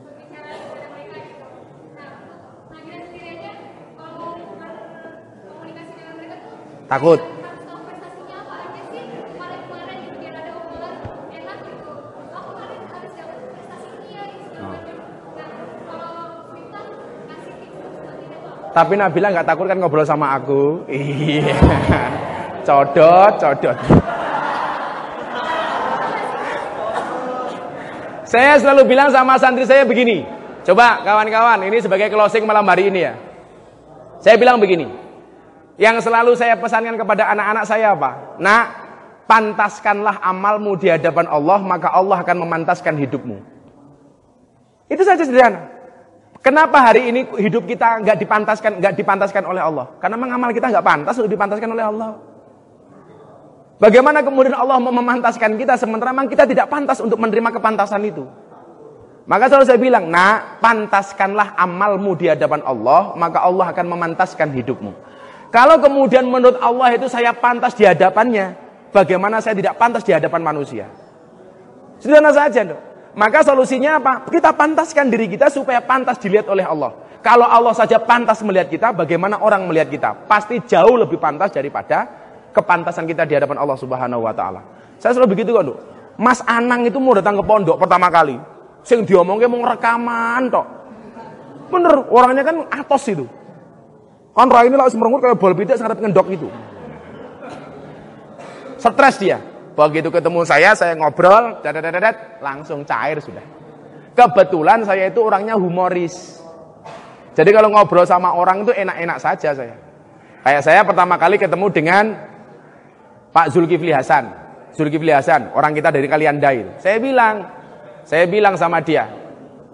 berbicara kepada mereka gitu. Nah, untuk pelajaran sendiri aja, kalau komunikasi dengan mereka tuh takut. Tapi Nabila nggak takut kan ngobrol sama aku. Iya. Codot, codot. Saya selalu bilang sama santri saya begini. Coba kawan-kawan, ini sebagai closing malam hari ini ya. Saya bilang begini. Yang selalu saya pesankan kepada anak-anak saya apa? Nak, pantaskanlah amalmu di hadapan Allah, maka Allah akan memantaskan hidupmu. Itu saja sederhana. Kenapa hari ini hidup kita nggak dipantaskan nggak dipantaskan oleh Allah? Karena mengamal kita nggak pantas untuk dipantaskan oleh Allah. Bagaimana kemudian Allah mau memantaskan kita sementara memang kita tidak pantas untuk menerima kepantasan itu? Maka selalu saya bilang, nah pantaskanlah amalmu di hadapan Allah, maka Allah akan memantaskan hidupmu. Kalau kemudian menurut Allah itu saya pantas di hadapannya, bagaimana saya tidak pantas di hadapan manusia? Sederhana saja, dong. Maka solusinya apa? Kita pantaskan diri kita supaya pantas dilihat oleh Allah. Kalau Allah saja pantas melihat kita, bagaimana orang melihat kita? Pasti jauh lebih pantas daripada kepantasan kita di hadapan Allah Subhanahu wa taala. Saya selalu begitu kan, Mas Anang itu mau datang ke pondok pertama kali. Sing diomongnya mau rekaman tok. Bener, orangnya kan atos itu. Kan ini lah semerengut kayak bol bidak sangat ngendok itu. Stres dia. Begitu ketemu saya, saya ngobrol, dadat, langsung cair sudah. Kebetulan saya itu orangnya humoris. Jadi kalau ngobrol sama orang itu enak-enak saja saya. Kayak saya pertama kali ketemu dengan Pak Zulkifli Hasan. Zulkifli Hasan, orang kita dari kalian Dail. Saya bilang, saya bilang sama dia,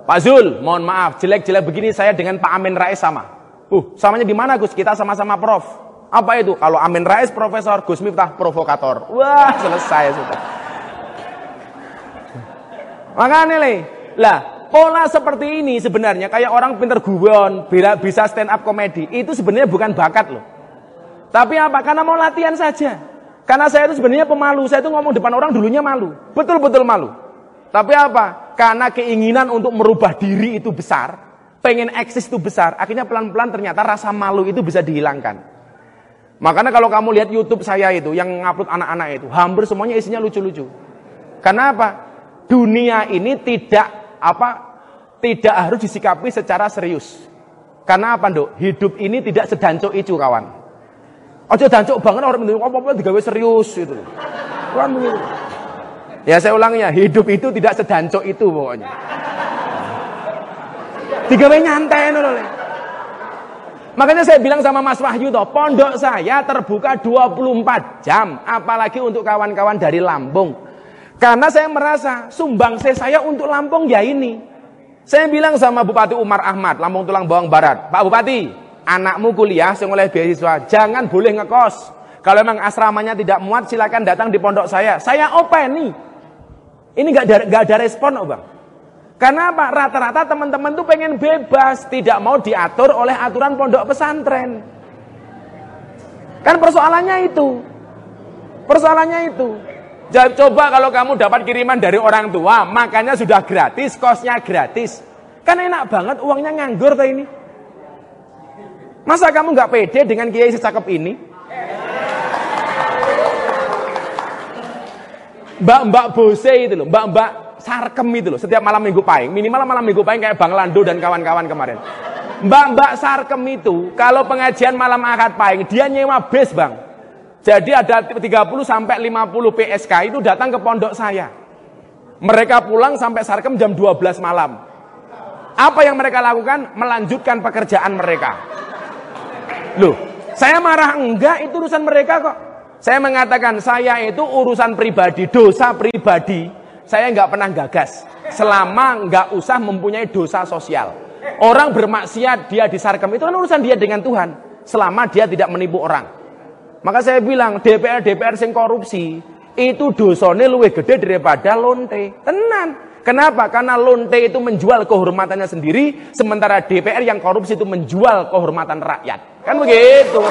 Pak Zul, mohon maaf, jelek-jelek begini saya dengan Pak Amin Rais sama. Uh, samanya di mana Gus? Kita sama-sama prof. Apa itu? Kalau Amin Rais profesor, Gus Miftah provokator. Wah, selesai sudah. Makanya nih, lah pola seperti ini sebenarnya kayak orang pinter guyon, bisa stand up komedi, itu sebenarnya bukan bakat loh. Tapi apa? Karena mau latihan saja. Karena saya itu sebenarnya pemalu, saya itu ngomong depan orang dulunya malu. Betul-betul malu. Tapi apa? Karena keinginan untuk merubah diri itu besar, pengen eksis itu besar, akhirnya pelan-pelan ternyata rasa malu itu bisa dihilangkan. Makanya kalau kamu lihat YouTube saya itu yang ngupload anak-anak itu, hampir semuanya isinya lucu-lucu. Karena apa? Dunia ini tidak apa? Tidak harus disikapi secara serius. Karena apa, Nduk? Hidup ini tidak sedancuk itu, kawan. Ojo dancuk banget orang itu apa-apa digawe serius itu. Kan begitu. Ya saya ulangnya, hidup itu tidak sedancuk itu pokoknya. Digawe nyantai loh. Makanya saya bilang sama Mas Wahyu toh, pondok saya terbuka 24 jam, apalagi untuk kawan-kawan dari Lampung. Karena saya merasa sumbang saya untuk Lampung ya ini. Saya bilang sama Bupati Umar Ahmad, Lampung Tulang Bawang Barat, Pak Bupati, anakmu kuliah sing oleh beasiswa, jangan boleh ngekos. Kalau memang asramanya tidak muat, silakan datang di pondok saya. Saya open nih. Ini gak ada, ada respon, oh bang. Karena apa? Rata-rata teman-teman tuh pengen bebas, tidak mau diatur oleh aturan pondok pesantren. Kan persoalannya itu. Persoalannya itu. Coba kalau kamu dapat kiriman dari orang tua, makanya sudah gratis, kosnya gratis. Kan enak banget uangnya nganggur tuh ini. Masa kamu nggak pede dengan kiai secakep ini? Mbak-mbak bose itu loh, mbak-mbak sarkem itu loh, setiap malam minggu pahing, minimal malam minggu pahing kayak Bang Lando dan kawan-kawan kemarin. Mbak-mbak sarkem itu, kalau pengajian malam akad pahing, dia nyewa bus bang. Jadi ada 30 sampai 50 PSK itu datang ke pondok saya. Mereka pulang sampai sarkem jam 12 malam. Apa yang mereka lakukan? Melanjutkan pekerjaan mereka. Loh, saya marah enggak itu urusan mereka kok. Saya mengatakan saya itu urusan pribadi, dosa pribadi saya nggak pernah gagas selama nggak usah mempunyai dosa sosial. Orang bermaksiat dia disarkem itu kan urusan dia dengan Tuhan. Selama dia tidak menipu orang. Maka saya bilang DPR DPR sing korupsi itu dosanya lebih gede daripada lonte. Tenan. Kenapa? Karena lonte itu menjual kehormatannya sendiri, sementara DPR yang korupsi itu menjual kehormatan rakyat. Kan begitu,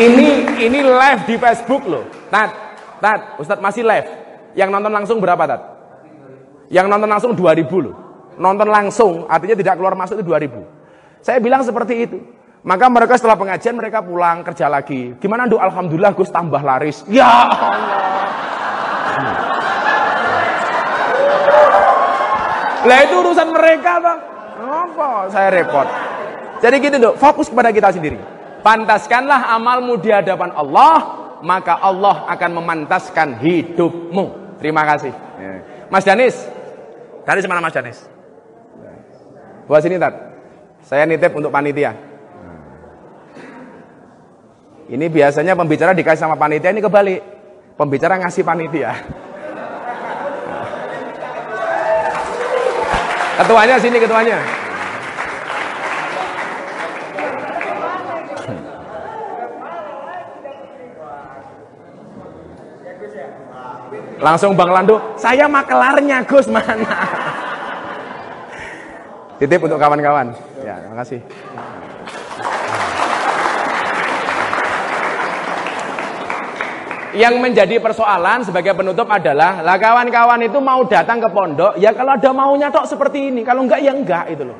Ini ini live di Facebook loh. Tat, Tat, Ustadz masih live. Yang nonton langsung berapa, Tat? Yang nonton langsung 2000 loh. Nonton langsung artinya tidak keluar masuk itu 2000. Saya bilang seperti itu. Maka mereka setelah pengajian mereka pulang kerja lagi. Gimana Duh? Alhamdulillah Gus tambah laris. Ya Allah. Lah itu urusan mereka, Bang. Apa saya repot? Jadi gitu, Dok. Fokus kepada kita sendiri. Pantaskanlah amalmu di hadapan Allah, maka Allah akan memantaskan hidupmu. Terima kasih. Ya. Mas Danis, tadi semana Mas Danis? Buat sini tat. Saya nitip untuk panitia. Ini biasanya pembicara dikasih sama panitia ini kebalik. Pembicara ngasih panitia. Ketuanya sini ketuanya. Langsung Bang Lando, saya makelarnya Gus mana? Titip untuk kawan-kawan. Ya, terima kasih. Yang menjadi persoalan sebagai penutup adalah lah kawan-kawan itu mau datang ke pondok ya kalau ada maunya tok seperti ini kalau enggak ya enggak itu loh.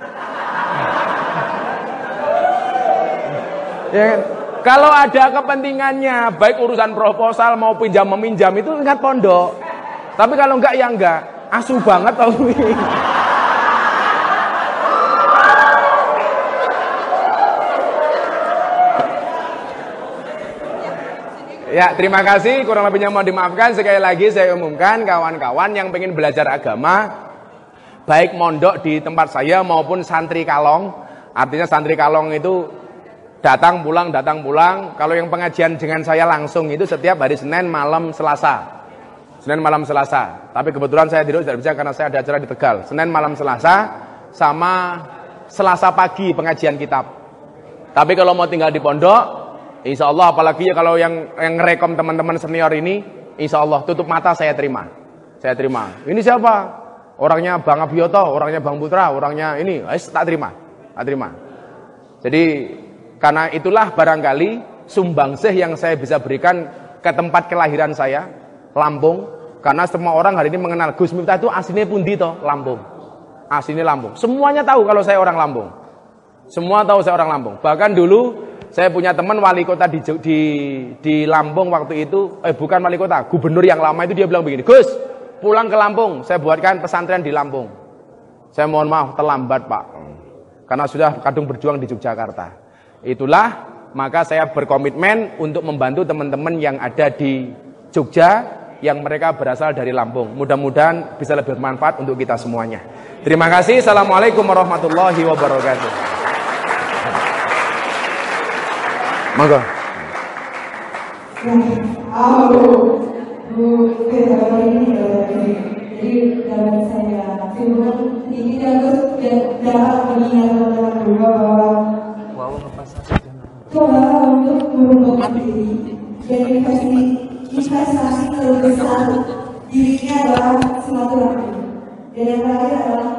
Ya, kalau ada kepentingannya, baik urusan proposal mau pinjam meminjam itu ingat pondok. Tapi kalau enggak ya enggak. Asu banget tau Ya, terima kasih. Kurang lebihnya mau dimaafkan. Sekali lagi saya umumkan kawan-kawan yang pengen belajar agama, baik mondok di tempat saya maupun santri kalong. Artinya santri kalong itu datang pulang datang pulang. Kalau yang pengajian dengan saya langsung itu setiap hari Senin malam Selasa. Senin malam Selasa. Tapi kebetulan saya tidak bisa karena saya ada acara di Tegal. Senin malam Selasa sama Selasa pagi pengajian kitab. Tapi kalau mau tinggal di pondok Insya Allah apalagi ya kalau yang yang rekom teman-teman senior ini Insya Allah tutup mata saya terima. Saya terima. Ini siapa? Orangnya Bang Abioto orangnya Bang Putra orangnya ini. Tak terima. Tak terima. Jadi karena itulah barangkali sumbangsih yang saya bisa berikan ke tempat kelahiran saya, Lampung. Karena semua orang hari ini mengenal Gus Miftah itu aslinya pundi toh, Lampung. Aslinya Lampung. Semuanya tahu kalau saya orang Lampung. Semua tahu saya orang Lampung. Bahkan dulu saya punya teman wali kota di, di, di Lampung waktu itu, eh bukan wali kota, gubernur yang lama itu dia bilang begini, Gus, pulang ke Lampung, saya buatkan pesantren di Lampung. Saya mohon maaf, terlambat Pak. Karena sudah kadung berjuang di Yogyakarta. Itulah maka saya berkomitmen untuk membantu teman-teman yang ada di Jogja yang mereka berasal dari Lampung. Mudah-mudahan bisa lebih bermanfaat untuk kita semuanya. Terima kasih. Assalamualaikum warahmatullahi wabarakatuh. Monggo. Aku Bu Petra ini jadi dalam saya Ini tinggi dan terus dapat mengingatkan bahwa coba untuk merundukkan diri. Dan investasi terbesar dirinya adalah silaturahmi. Dan yang terakhir adalah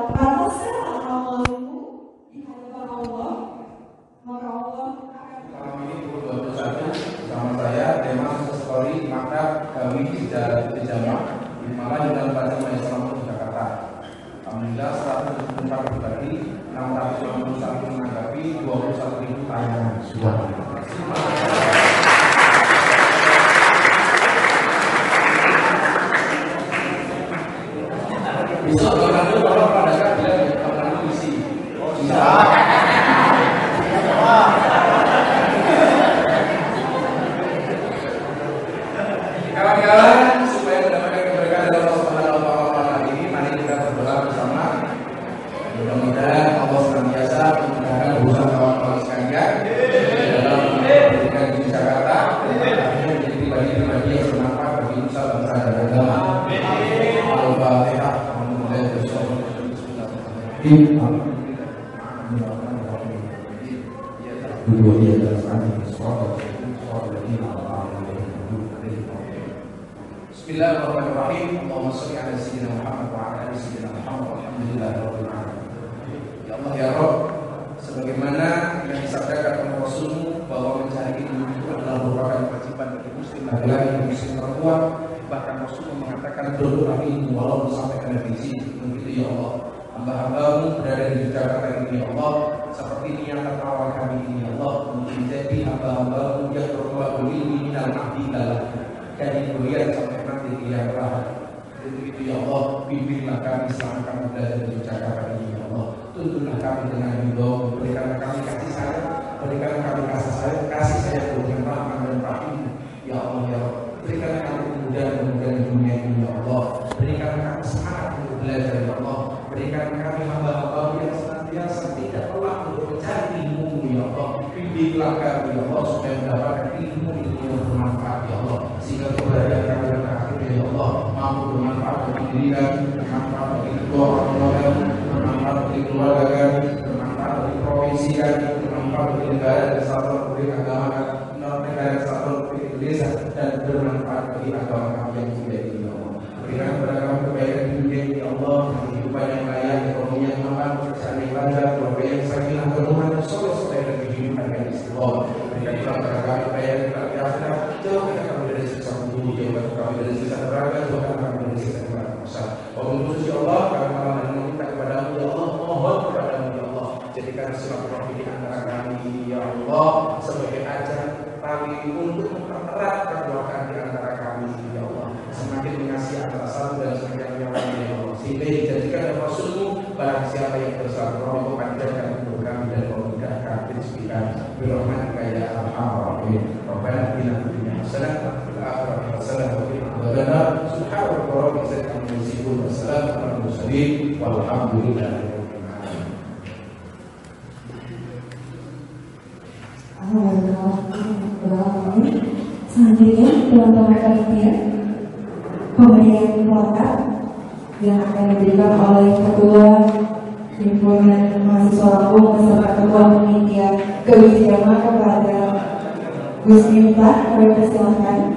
memuji ya Allah karena malam meminta kepadamu ya Allah mohon kepadamu ya Allah. Jadikan silaturahmi di antara kami. المرسلين والحمد Selanjutnya, dalam rangka ikhtiar pemberian pelakat yang akan diberikan oleh Ketua Himpunan Mahasiswa Lampung beserta Ketua Penitia Kebijakan kepada Gus Miftah, kami persilahkan.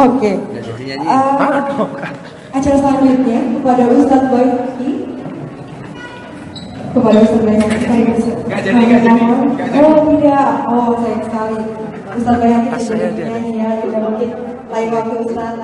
Oke. Eh, acara selanjutnya kepada Ustadz Boy Ki. Kepada Ustadz Boy Ki. Saya bisa Nggak jadi, nggak jadi, nggak jadi. oh tidak oh sayang sekali. Ustadz Boy Ki tidak ya. Tidak mungkin lain waktu Ustadz